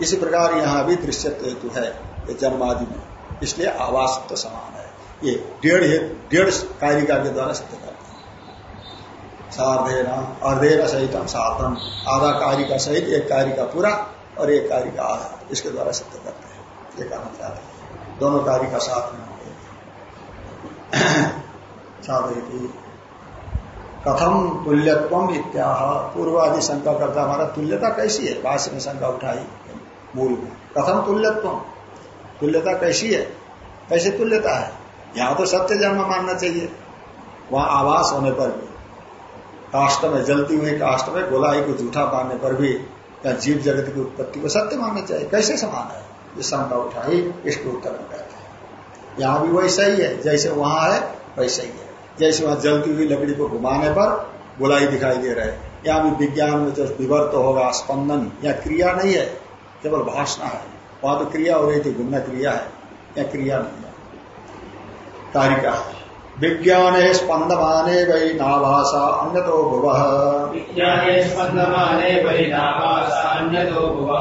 इसी प्रकार यहाँ भी दृश्यत्व हेतु है, ये जन्मादि में। इसलिए आवास तो समान है। ये डेढ़ डेढ़ कारिका के द्वारा सिद्ध करते हैं। सार्धेन, अर्धेन सहित साधन आधा कारिका सहित एक कारिका पूरा और एक कारिका आधा, इसके द्वारा सिद्ध करते हैं। ये कहना चाहते हैं। दोनों कारिका साथ में होंगे कथम तुल्यत्व इत्याह। पूर्वादि शंका करता हमारा तुल्यता कैसी है? भाष्य में शंका उठाई। मूल में। कथम तुल्यत्व तुल्यता कैसी है? कैसे तुल्यता है? यहाँ तो सत्य जन्म मानना चाहिए। वहाँ आवास होने पर भी। काष्ट में जलती हुई काष्ट में गोलाई को जूठा मानने पर भी या जीव जगत की उत्पत्ति को सत्य मानना चाहिए। कैसे समान है? ये शंका उठाई, इसके उत्तर में कहते हैं। यहाँ भी वैसा ही है। जैसे वहाँ है वैसा ही है। जैसे वहाँ जलती हुई लकड़ी को घुमाने पर गोलाई दिखाई दे रहे यहाँ भी विज्ञान में जो विवर्त होगा, स्पंदन या क्रिया नहीं है। केवल भाषण है वहाँ तो क्रिया हो रही थी घूमना क्रिया है। या क्रिया नहीं है कारिका है विज्ञान स्पंदमाने वै नाभाषा अन्य तो भुव।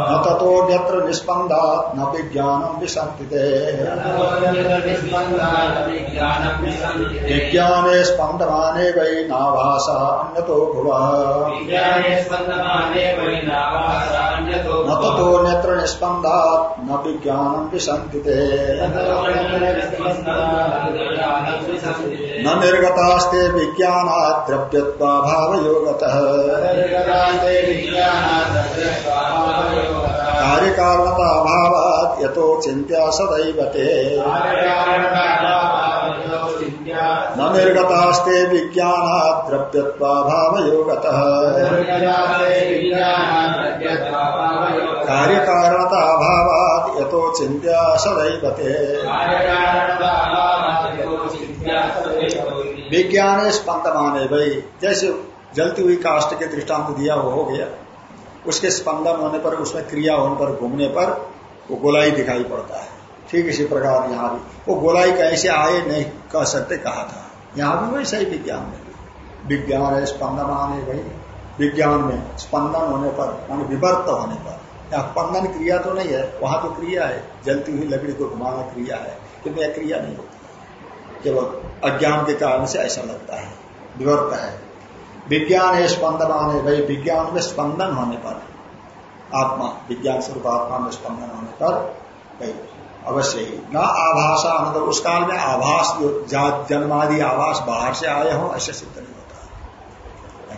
न तथोन्यत्र निस्पंदा न विज्ञानम विसंति विज्ञान स्पंदमाने वै नाभाषा अन्य तो भुव न तथोन्यत्र निस्पंदा न विज्ञानम विसंति न निर्गतास्ते विज्ञान द्रव्यत्वाभाव योगत कार्य कारणता अभाव यथो चिंत्या सदैवते। न निर्गतास्ते विज्ञान द्रव्यत्वाभाव योगत कार्य कारणता अभाव यथो चिंत्या सदैवते विज्ञान स्पंदमान है भाई जैसे जलती हुई काष्ट के दृष्टांत दिया वो हो गया, उसके स्पंदन होने पर, उसमें क्रिया होने पर, घूमने पर वो गोलाई दिखाई पड़ता है। ठीक इसी प्रकार यहाँ भी। वो गोलाई कैसे आए नहीं, कह सकते, कहा था। यहाँ भी वैसा ही विज्ञान में। विज्ञान है स्पंदमान है भाई विज्ञान में स्पंदन होने पर, मान विवर्त होने पर। या स्पंदन क्रिया तो नहीं है, वहाँ तो क्रिया है। जलती हुई लकड़ी को घुमाना क्रिया है किंतु यह क्रिया नहीं होती। केवल अज्ञान के कारण से ऐसा लगता है। विवर्त है। विज्ञान है, स्पंदन है भाई विज्ञान में स्पंदन होने पर, आत्मा, विज्ञान स्वरूप आत्मा में स्पंदन होने पर भाई अवश्य ही। न आभाषा अनंतर उस काल में आभास जो जन्मादि आवास बाहर से आए हो, ऐसे सिद्ध नहीं होता।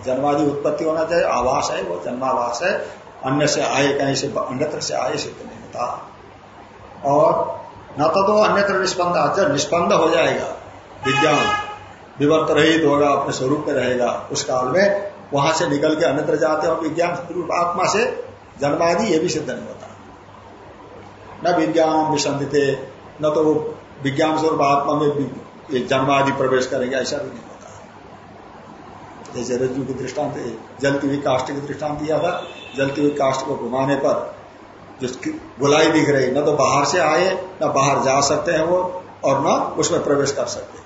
जन्मादि उत्पत्ति होना चाहिए आवास है वो जन्मावास है, अन्य से आए, कहीं से अन्यत्र से आए, सिद्ध नहीं होता। और न तो अन्यत्र निष्पन्द जब निष्पन्द हो जाएगा, विज्ञान। विवर्त रहित होगा, अपने स्वरूप में रहेगा, उस काल में वहाँ से निकल के अन्यत्र जाते हो, विज्ञान आत्मा से, जन्मादि ये भी सिद्ध नहीं होता। न विज्ञान विसंधित, न तो वो विज्ञान स्वरूप आत्मा में जन्मादि प्रवेश करेंगे, ऐसा भी नहीं होता। जैसे रज्जु की दृष्टांत जलती हुई काष्ट की दृष्टांत दिया था, जलती हुई काष्ट को घुमाने पर जिसकी गुलाई दिख रही, न तो बाहर से आए, न बाहर जा सकते हैं वो, और न उसमें प्रवेश कर सकते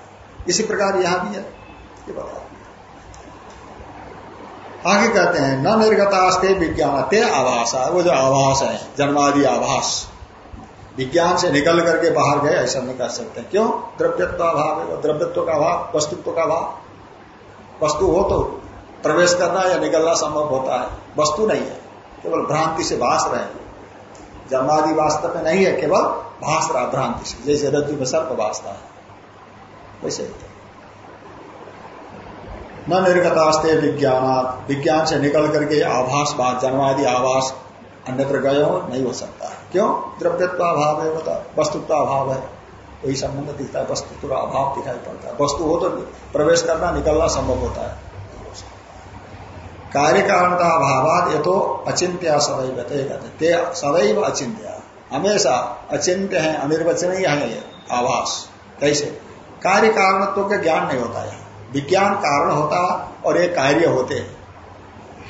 इसी प्रकार यहाँ भी है। ये बता आगे कहते हैं, न निर्गतास्ते विज्ञान, ते आभास वो जो आभास है, जन्मादि आभास। विज्ञान से निकल करके बाहर गए, ऐसा नहीं कर सकते क्यों? द्रव्यत्व अभाव है द्रव्यत्व का अभाव, वस्तुत्व का अभाव। वस्तु हो तो प्रवेश करना या निकलना संभव होता है। वस्तु नहीं है, केवल भ्रांति से भाष रहे जन्मादि वास्तव में नहीं है, केवल भाष रहा भ्रांति से। जैसे रज्जु में सर्प भाषता है। वैसे न निर्गतास्ते विज्ञान विज्ञान से निकल करके आभास बात, जन्मादि आवास अन्यत्र गए हो, नहीं हो सकता। क्यों? द्रव्यत्व अभाव है होता वस्तुत्व अभाव है। वही संबंध दिखता है वस्तुत्व का अभाव दिखाई पड़ता है। वस्तु हो तो प्रवेश करना, निकलना संभव होता है। कार्य कारणता अभाव ये तो अचिंत्या सदैव कहते सदैव अचिंत्य हमेशा अचिंत्य है, अनिर्वचनीय है ये आवास कैसे? कार्य कारणत्व का ज्ञान नहीं होता है विज्ञान कारण होता और ये कार्य होते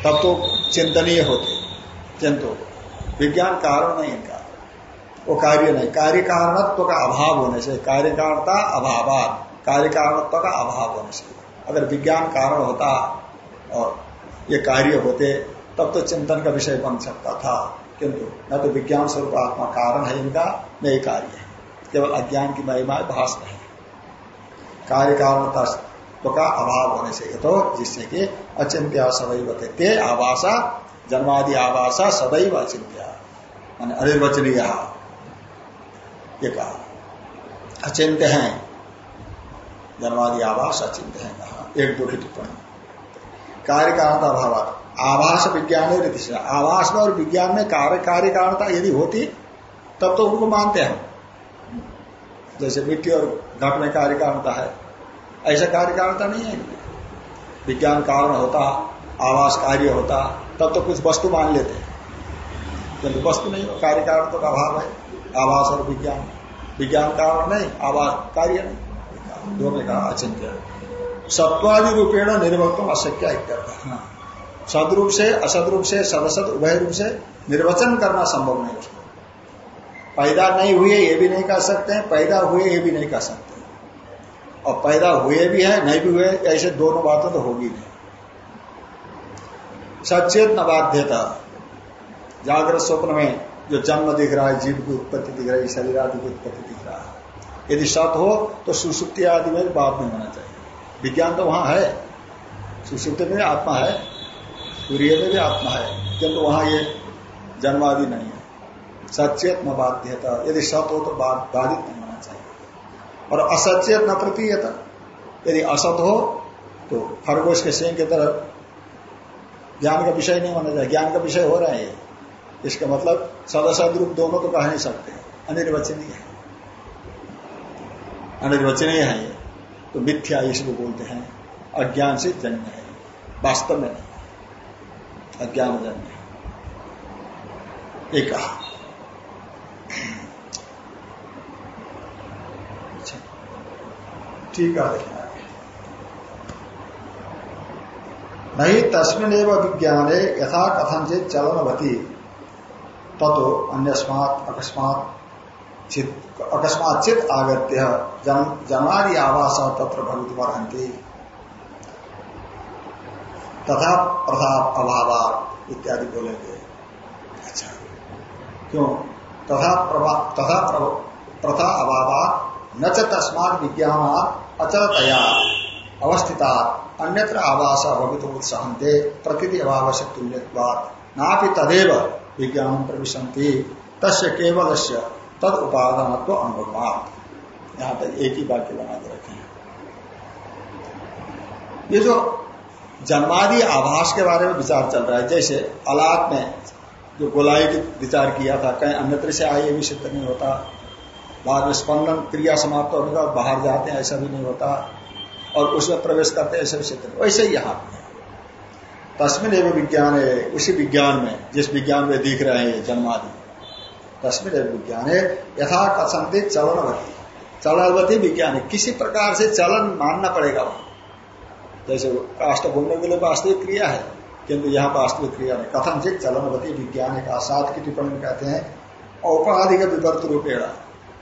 तब तो चिंतनीय होते किंतु विज्ञान कारण नहीं इनका। वो कार्य नहीं। कार्य कारणत्व का अभाव होने से कार्य कारणता अभाव कार्य कारणत्व का अभाव होने से। अगर विज्ञान कारण होता और ये कार्य होते, तब तो चिंतन का विषय बन सकता था। किंतु न तो विज्ञान स्वरूप आत्मा कारण है इनका, न ही कार्य है। केवल अज्ञान की महिमा भाष नहीं कार्य कारणता का अभाव होने से तो जिससे कि अचिंत्या सदैव थे ते आवासा जन्मादि आवासा सदैव अचिंत्या। मान अनिर्वचनीय। ये कहा। अचिंत्य है। जन्मादि आवास अचिंत्य है कहा। एक दो की टिप्पणी। कार्य कारणता अभाव आवास विज्ञान आवास में और विज्ञान में कार्य कार्य कारणता यदि होती, तब तो उनको मानते हैं जैसे मिट्टी और घट में कार्य कारणता है। ऐसा कार्य कारणता नहीं है। विज्ञान कारण होता आवास कार्य होता, तब तो कुछ वस्तु मान लेते किंतु वस्तु नहीं हो कार्य कारण तो का अभाव है। आवास और विज्ञान। विज्ञान कारण नहीं आवास कार्य नहीं। का अचिंत्य सत्वादि रूपेण निर्भक्तम अशक्य हाँ। सदरूप से, असदरूप से सदसद उभय रूप से निर्वचन करना संभव नहीं उसको पैदा नहीं हुए ये भी नहीं कह सकते हैं पैदा हुए ये भी नहीं कह सकते। और पैदा हुए भी है, नहीं भी हुए, ऐसे दोनों बातें तो होगी नहीं। सचेत न बाध्यता। जागृत स्वप्न में जो जन्म दिख रहा है, जीव की उत्पत्ति दिख रही है, शरीर आदि की उत्पत्ति दिख रहा है। यदि सत हो तो सुसुप्ति आदि में बात नहीं होना चाहिए। विज्ञान तो वहाँ है। सुसुप्ति में आत्मा है, सूर्य में भी आत्मा है, किंतु वहाँ ये जन्म आदि नहीं है। सचेत न बाध्यता। यदि सत हो तो बाधित नहीं होना चाहिए। और असचेत न प्रतीयता यदि असत हो तो खरगोश के सिंह की तरह ज्ञान का विषय नहीं होना चाहिए। ज्ञान का विषय हो रहा है इसका मतलब सदसद रूप दोनों तो कह नहीं सकते। अनिर्वचनीय है। अनिर्वचनीय है ये। तो मिथ्या इसको बोलते हैं। अज्ञान से जन्म है। वास्तव में अज्ञान जन्म है। एक कहा। ठीक है। नहीं तस्मिन विज्ञान यथा कथनचित चलनवती ततो अन्यस्मात अकस्मात चित अकस्मात चित आगत्य जन्मादि आवास तत्र भवित अर्ती तथा प्रथा अभाव इत्यादि बोलेंगे। अच्छा। क्यों? तथा तथा प्रथा अभाव न च तस्मात विज्ञान अचलतया अवस्थिता अन्यत्र आवास भवित उत्साहते प्रकृति अभाव से तुल्य ना तदेव विज्ञान प्रविशंति तस्य केवल तद उपादान तो अनुभवात। यहाँ तक एक ही वाक्य बना के रखे हैं। ये जो जन्मादि आभास के बारे में विचार चल रहा है, जैसे अलाद ने जो गोलाई की विचार किया था, कहीं अन्यत्र से आए भी सिद्ध नहीं होता। बाद में स्पंदन क्रिया समाप्त होने का बाहर जाते हैं, ऐसा भी नहीं होता। और उसमें प्रवेश करते हैं, ऐसा भी सिद्ध नहीं वैसे ही यहाँ तस्मिन एवं विज्ञान है उसी विज्ञान में, जिस विज्ञान में दिख रहे हैं जन्मादि। तस्मिन एवं विज्ञान है यथा कसंति चलनवती। चलनवती विज्ञान है किसी प्रकार से चलन मानना पड़ेगा वहाँ। जैसे काष्ट घूमने के लिए वास्तविक क्रिया है, किंतु यहाँ वास्तविक क्रिया नहीं। कथन से चलनवती विज्ञान का सात की टिप्पणी कहते हैं, औपाधिक विवर्त रूपेण।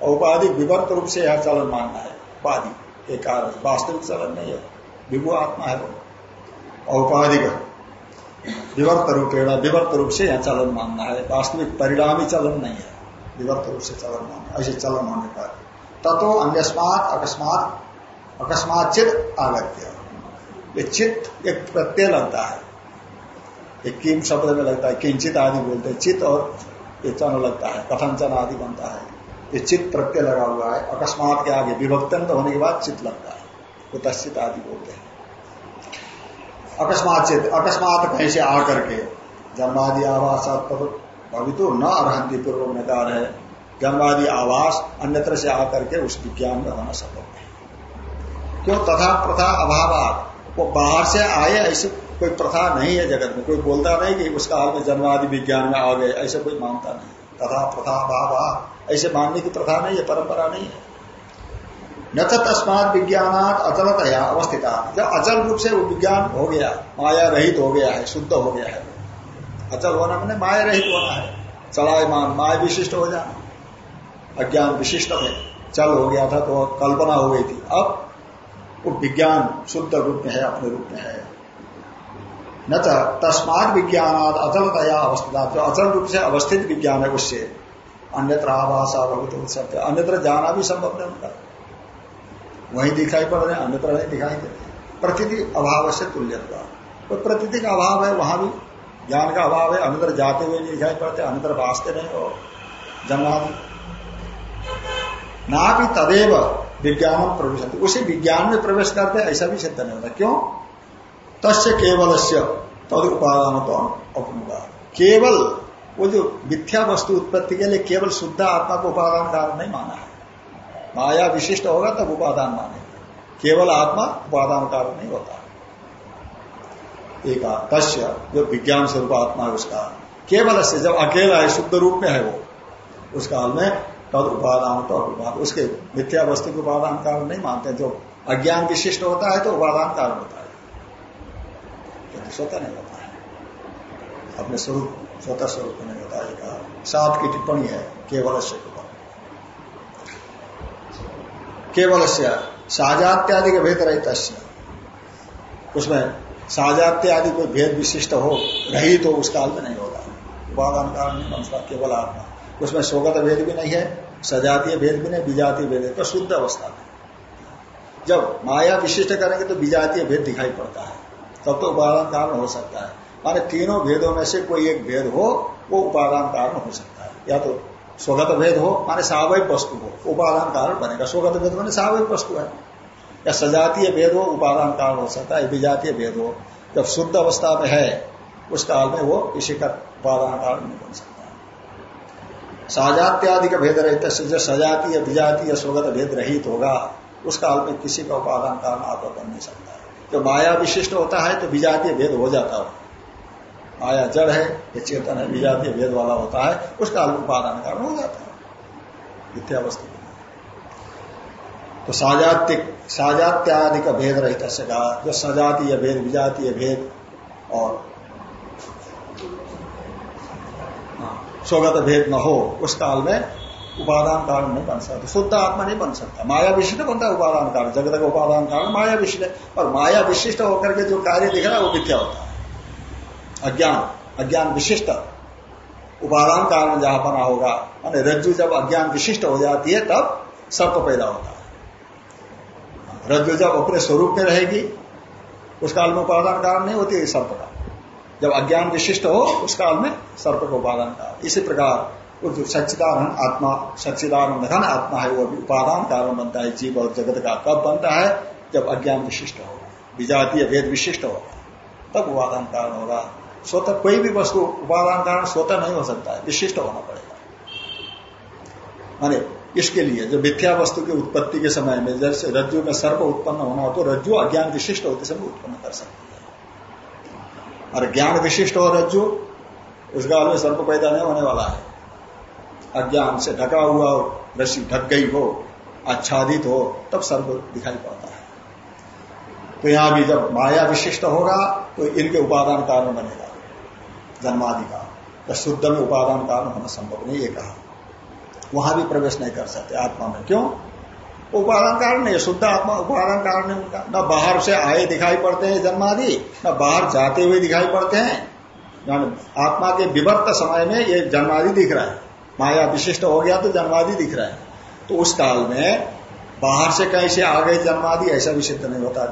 औपाधिक विवर्त रूप से यह चलन मानना है, उपाधि के कारण। वास्तविक चलन नहीं है, विभु आत्मा है वो। औपाधिक। विवर्त रूपेण विवर्त रूप से यह चलन मानना है। वास्तविक परिणामी चलन नहीं है। विवर्त रूप से चलन मानना ऐसे चलन होने पर तत्व अन्यस्मात, अकस्मात अकस्मात चित आगत्य। ये चित्त एक प्रत्यय लगता है। एक किम शब्द में लगता है, किंचित आदि बोलते हैं। चित्त और ये चन लगता है, कथन चन आदि बनता है। ये चित्त प्रत्यय लगा हुआ है, अकस्मात के आगे विभक्तन होने के बाद चित्त लगता है। वो तस्चित आदि बोलते हैं। अकस्मात चित्त अकस्मात कहीं से आकर के जन्मादि आवास भवितु न अर्ती पूर्व नकार है। जन्मादि आवास अन्यत्र से आकर के उस विज्ञान में होना संभव नहीं। क्यों? तथा प्रथा अभाव वो बाहर से आए, ऐसे कोई प्रथा नहीं है जगत में। कोई बोलता नहीं कि उस काल में जन्मादि विज्ञान में आ गए, ऐसे कोई मानता नहीं। तथा प्रथा भाव ऐसे मानने की प्रथा नहीं है, परंपरा नहीं है। न तो तस्मात विज्ञान अचलतया है अवस्थित। जब अचल रूप से वो विज्ञान हो गया, माया रहित हो गया है, शुद्ध हो गया है। अचल होना मैंने माया रहित होना है। चलायमान माया विशिष्ट हो जाना। अज्ञान विशिष्ट में चल हो गया था तो कल्पना हो गई थी। अब वो विज्ञान शुद्ध रूप में है, अपने रूप में है। न तस्मात विज्ञान अचलतया अवस्थित। जो अचल रूप से अवस्थित विज्ञान है, उससे अन्यत्र आभाषा अन्यत्र जाना भी संभव नहीं उनका वहीं दिखाई पड़ रहे अन्यत्र नहीं दिखाई देते प्रतीति अभाव से तुल्य कोई प्रतीति का अभाव है, वहाँ भी ज्ञान का अभाव है अन्यत्र जाते हुए दिखाई पड़ते अन्यत्र वास्ते नहीं हो। जन्मा ना भी तदेव विज्ञान प्रवेश उसी विज्ञान में प्रवेश करते ऐसा भी सिद्ध नहीं होता। क्यों? तस्य केवल तद उपादान तो अपनुगा केवल वो जो मिथ्या वस्तु उत्पत्ति के लिए केवल शुद्ध आत्मा को उपादान कारण नहीं माना है। माया विशिष्ट होगा तब उपादान माने। केवल आत्मा उपादान कारण नहीं होता। एक तस्य जो विज्ञान स्वरूप आत्मा है उसका। केवल से, जब अकेला है, शुद्ध रूप में है वो। उस काल में तद उपादान तो उपादान। उसके मिथ्या वस्तु के उपादान कारण नहीं मानते जो अज्ञान विशिष्ट होता है तो उपादान कारण होता है। स्वतः नहीं होता है। अपने स्वरूप, स्वतः स्वरूप नहीं होता है। सात की टिप्पणी है, केवल से। केवल साजात्यादि का भेद रहित उसमें साजात्यादि कोई भेद विशिष्ट हो, रही तो उस काल में नहीं होगा। उपादान कारण नहीं बन सकता, केवल आत्मा। उसमें स्वगत भेद भी नहीं है, सजातीय भेद भी नहीं विजातीय भेद है तो शुद्ध अवस्था में। जब माया विशिष्ट करेंगे तो विजातीय भेद दिखाई पड़ता है। तब तो उपादान कारण हो सकता है। माने तीनों भेदों में से कोई एक भेद हो, वो उपादान कारण हो सकता है। या तो स्वगत भेद हो, माने स्वाभाविक वस्तु हो, उपादान कारण बनेगा। स्वगत भेद माने स्वाभाविक वस्तु है। या सजातीय भेद हो, उपादान कारण हो सकता है, विजातीय भेद हो। जब शुद्ध अवस्था में है, उस काल में वो किसी का उपादान कारण नहीं बन सकता। साजात्यादि का भेद रहित जो सजातीय, विजातीय, स्वगत भेद रहित होगा, उस काल में किसी का उपादान कारण आप बन नहीं सकता। जो माया विशिष्ट होता है तो विजातीय भेद हो जाता है। माया जड़ है, ये चेतन है विजातीय भेद वाला होता है उस काल में उपादान कारण हो जाता है। विद्यावस्था तो साजात्य साजात्यादि का भेद रहित जो सजातीय भेद विजातीय भेद, और स्वगत भेद न हो, उस काल में उपादान कारण नहीं बन सकता, शुद्ध आत्मा नहीं बन सकता। माया विशिष्ट बनता है उपादान कारण, जगत का उपादान कारण माया विशिष्ट और माया विशिष्ट होकर के जो कार्य दिख रहा है, वो मिथ्या होता है। अज्ञान अज्ञान विशिष्ट। उपादान कारण जहाँ बना होगा, मान रज्जु जब अज्ञान विशिष्ट हो जाती है, तब सर्प पैदा होता है। रज्जु जब अपने स्वरूप में रहेगी, उस काल में उपादान कारण नहीं होती सर्प का। जब अज्ञान विशिष्ट हो, उस काल में सर्प को उपादान का इसी प्रकार जो सच्चिदानंद आत्मा, सच्चिदानंद घन आत्मा है, वो उपादान कारण बनता है, जीव और जगत का कब बनता है, जब अज्ञान विशिष्ट होगा। विजातीय भेद विशिष्ट होगा, तब उपादान कारण होगा। स्वतः कोई भी वस्तु उपादान कारण स्वतः नहीं हो सकता है, विशिष्ट होना पड़ेगा। माने इसके लिए जो मिथ्या वस्तु की उत्पत्ति के समय में जैसे रज्जु में सर्प उत्पन्न होना हो तो रज्जु अज्ञान विशिष्ट होते समय उत्पन्न कर सकती है। और ज्ञान विशिष्ट हो रज्जु, उस काल में सर्प पैदा नहीं होने वाला है। अज्ञान से ढका हुआ हो, रस्सी ढक गई हो, आच्छादित हो, तब सर्प दिखाई पड़ता है। तो यहाँ भी जब माया विशिष्ट होगा तो इनके उपादान कारण बनेगा। जन्मादि का तो शुद्ध में उपादान कारण होना संभव नहीं, ये कहा। वहाँ भी प्रवेश नहीं कर सकते आत्मा में। क्यों? उपादान कारण नहीं शुद्ध आत्मा उपादान कारण नहीं उनका न बाहर से आए दिखाई पड़ते हैं जन्मादि, न बाहर जाते हुए दिखाई पड़ते हैं। आत्मा के विवर्त समय में ये जन्मादि दिख रहा है। माया विशिष्ट हो गया तो जन्मादि दिख रहा है। तो उस काल में बाहर से कैसे आ गए जन्मादि ऐसा भी सिद्ध नहीं होता।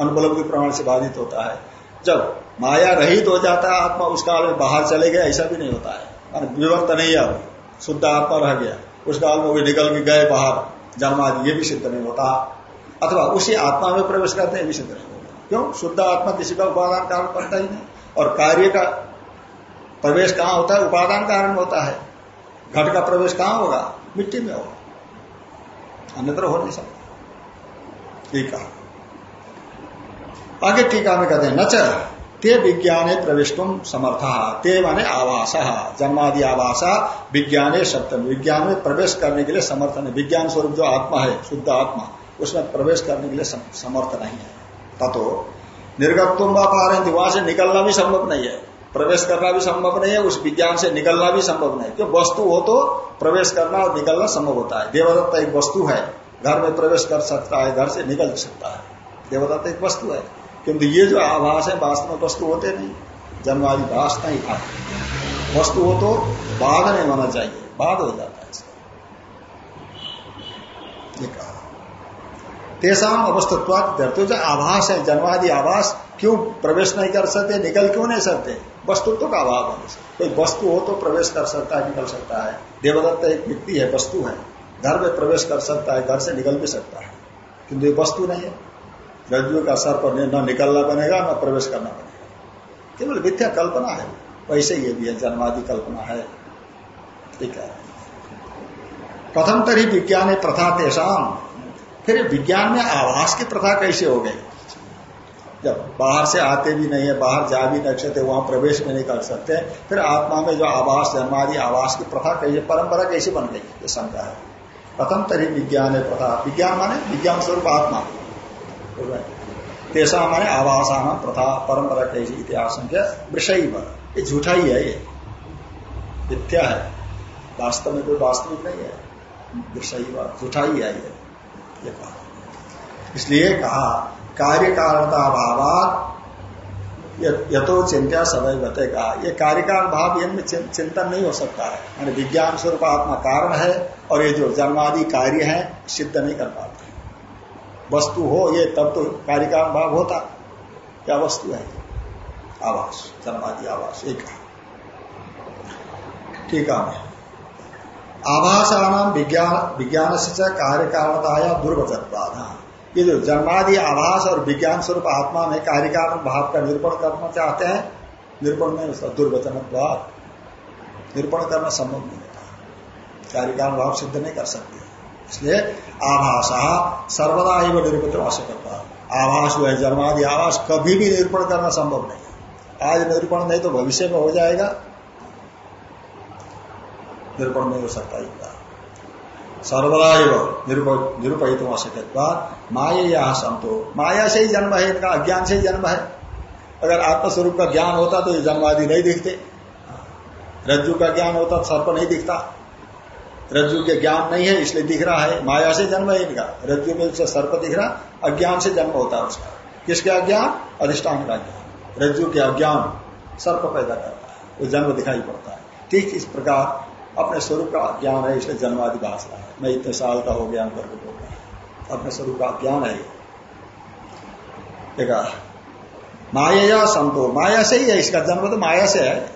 अनुपलब्धि प्रमाण से बाधित होता है। जब माया रहित हो जाता है आत्मा, उस काल में बाहर चले गए, ऐसा भी नहीं होता है। विवर्त नहीं है शुद्ध आत्मा रह गया। उस काल में वो निकल के गए बाहर जन्मादि ये भी सिद्ध नहीं होता। अथवा उसी आत्मा में प्रवेश करते हैं भी सिद्ध नहीं होता। क्यों? शुद्ध आत्मा किसी का उपादान कारण बनता ही नहीं। और कार्य का प्रवेश कहाँ होता है? उपादान कारण होता है। घट का प्रवेश कहाँ होगा? मिट्टी में होगा। अन्यत्र हो नहीं सकता। ठीक है। आगे टीका में कहते हैं नच ते विज्ञाने प्रविष्टुम समर्थ, ते माने आवास, जन्मादि आवास, विज्ञाने सप्तम विज्ञान में प्रवेश करने के लिए समर्थ नहीं। विज्ञान स्वरूप जो आत्मा है, शुद्ध आत्मा, उसमें प्रवेश करने के लिए समर्थ नहीं है। ततो निर्गत्व पारंती वहाँ से निकलना भी संभव नहीं है। प्रवेश करना भी संभव नहीं है, उस विज्ञान से निकलना भी संभव नहीं क्यों? वस्तु हो तो प्रवेश करना और निकलना संभव होता है। देवदत्ता एक वस्तु है। घर में प्रवेश कर सकता है, घर से निकल सकता है। देवदत्ता एक वस्तु है। किंतु ये जो आभास है, वास्तव में वस्तु होते नहीं। जन्मवादी भाष नहीं आते वस्तु हो तो बाध नहीं होना चाहिए। बाध हो जाता है। ये कहा। तेसाम अवस्थत्वाद तो जो आभास है, जन्मादि आभास, क्यों प्रवेश नहीं कर सकते, निकल क्यों नहीं सकते? वस्तुत्व का अभाव से कोई वस्तु हो तो प्रवेश कर सकता है, निकल सकता है। देवदत्त एक व्यक्ति है, वस्तु है। घर में प्रवेश कर सकता है, घर से निकल भी सकता है। किंतु ये वस्तु नहीं है। रज्जु का सर्प न निकलना बनेगा न प्रवेश करना बनेगा केवल मिथ्या कल्पना है। वैसे ये भी है, जन्मादि कल्पना है। ठीक है। प्रथम तरी विज्ञान प्रथा तेषाम फिर विज्ञान में आवास की प्रथा कैसे हो गई? जब बाहर से आते भी नहीं है, बाहर जा भी नहीं सकते, वहाँ प्रवेश भी नहीं कर सकते, फिर आत्मा में जो आवास जन्मादि आवास की प्रथा कैसे, परंपरा कैसे बन गई? ये शंका है। प्रथम तरी विज्ञान प्रथा। विज्ञान माने? विज्ञान स्वरूप आत्मा। तेसा माने आवासान प्रथा परंपरा कैसी इतिहास विषय ये झूठा ही है ये। मिथ्या है। वास्तव में कोई वास्तविक नहीं है। विषय झूठा ही है ये। ये कहा। इसलिए कहा कार्य कारणता अभाव यथो चिंता सदैव बतेगा ये कार्यकाल भाव इनमें चिंतन नहीं हो सकता है। यानी विज्ञान स्वरूप आत्मा कारण है और ये जो जन्मादि कार्य है, सिद्ध नहीं कर पाते। वस्तु हो ये, तब तो कार्य का भाव होता। क्या वस्तु है? आवास जन्मादि आवास, एक। ठीक है आभासानाम विज्ञान विज्ञान से कार्य कारणताया दुर्वचत्वाद। ये जो जन्मादि आभास और विज्ञान स्वरूप आत्मा में कार्य कारण भाव का निरूपण करना चाहते हैं, निरूपण में उसका दुर्वचन निरूपण करना संभव नहीं होता। कार्य कारण भाव सिद्ध नहीं कर सकते। इसलिए आभाषा सर्वदा ही वो निरूपित आवश्यकता आभास हुआ है, जन्मादि आवास कभी भी निरूपण करना संभव नहीं। आज निरूपण नहीं तो भविष्य में हो जाएगा। निरूपण नहीं हो सकता इतना सर्वदा निरूपित आवश्यकता माया यह संतो। माया से ही जन्म है, इनका अज्ञान से ही जन्म है। अगर आत्मस्वरूप का ज्ञान होता तो ये जन्मादि नहीं दिखते। रज्जु का ज्ञान होता तो सर्प नहीं दिखता। रज्जु के ज्ञान नहीं है, इसलिए दिख रहा है, माया से जन्म है इनका। रज्जु में उसका सर्प दिख रहा, अज्ञान से जन्म होता है उसका। किसके अज्ञान? अधिष्ठान का ज्ञान। रज्जु के अज्ञान सर्प पैदा करता है, वो जन्म दिखाई पड़ता है। ठीक इस प्रकार अपने स्वरूप का ज्ञान है, इसलिए जन्मादि भाषा है। मैं इतने साल का हो गया करके बोल रहा है। अपने स्वरूप का ज्ञान है माया संतो, माया से ही है इसका जन्म तो माया से है।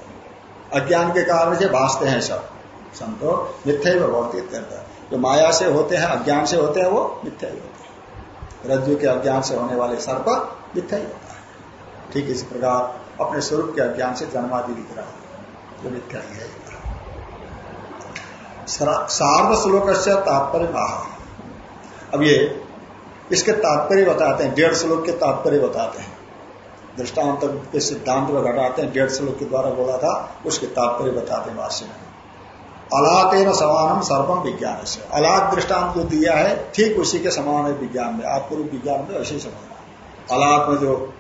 अज्ञान के कारण से भाषते हैं सब। संतो मिथ्या इत्यर्थ। जो माया से होते हैं, अज्ञान से होते हैं, वो मिथ्या ही होते हैं। रज्जु के अज्ञान से होने वाले सर्प मिथ्या ही होता है। ठीक इसी प्रकार अपने स्वरूप के अज्ञान से जन्मादि दिख रहा है जो मिथ्या ही। है सार्ध श्लोक से तात्पर्य कहा अब ये, इसके तात्पर्य बताते हैं, डेढ़ श्लोक के तात्पर्य बताते हैं। दृष्टांत के सिद्धांत में घटाते हैं, डेढ़ श्लोक के द्वारा बोला था, उसके तात्पर्य बताते हैं भाष्य में। अलातेन समानम सर्वम विज्ञान से अलात दृष्टांत जो दिया है, ठीक उसी के समान है विज्ञान में। आप पूर्व विज्ञान में ऐसे ही समझना अलात में जो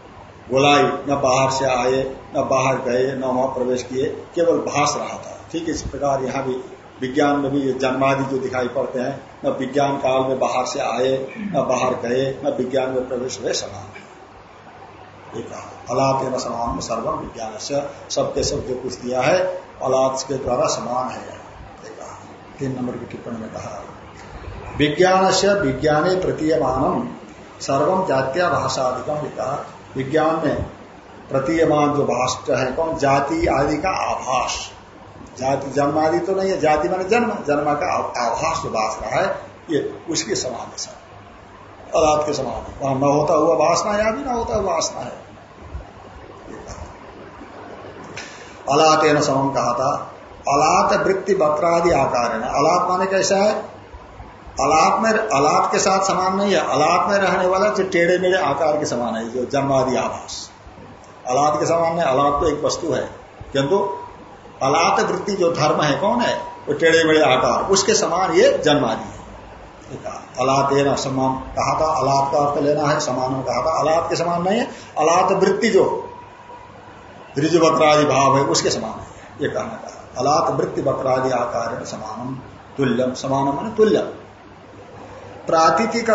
गोलाई न बाहर से आए, न बाहर गए, न वहाँ प्रवेश किए, केवल भाष रहा था। ठीक इस प्रकार यहाँ भी विज्ञान में भी जन्मादि जो दिखाई पड़ते हैं, न विज्ञान काल में बाहर से आए, न बाहर गए, न विज्ञान में प्रवेश हुए, समान है। अलात न समान सर्वम विज्ञान से सबके सब जो कुछ दिया है, अलात के द्वारा समान है। तीन नंबर की टिप्पणी में कहा विज्ञान से विज्ञाने प्रतीयमान सर्वम जात्या भाषाधिकम कहा विज्ञान में प्रतीयमान जो भाष्य है कौन? जाति आदि का आभास। जाति जन्म आदि तो नहीं है, जाति माने जन्म जन्म का आभास जो वासना है, ये उसके समान है अलात के समान है। वहाँ न होता हुआ वासना भी ना होता हुआ वासना है। अलात न समम कहा था अलात वृत्ति वक्रादि आकार है अलात माने कैसा है? अलात में, अलात के साथ समान नहीं है। अलात में रहने वाला जो टेढ़े मेढ़े आकार के समान है, जो जन्मादि आभास। अलात के समान है अलात तो एक वस्तु है। किंतु अलात वृत्ति जो धर्म है, कौन है? वो टेढ़े बड़े आकार। उसके समान ये जन्मादि है। अलात न समान कहा था, अलात का अर्थ लेना है, समान में कहा था, अलात के समान नहीं है। अलात वृत्ति जो ऋजुवक्रादि भाव है, उसके समान है। ये कहना कहा अलात वृत्ति वक्रादि आकार समानम तुल्यम। समानम मान तुल्यम। प्रातिथिक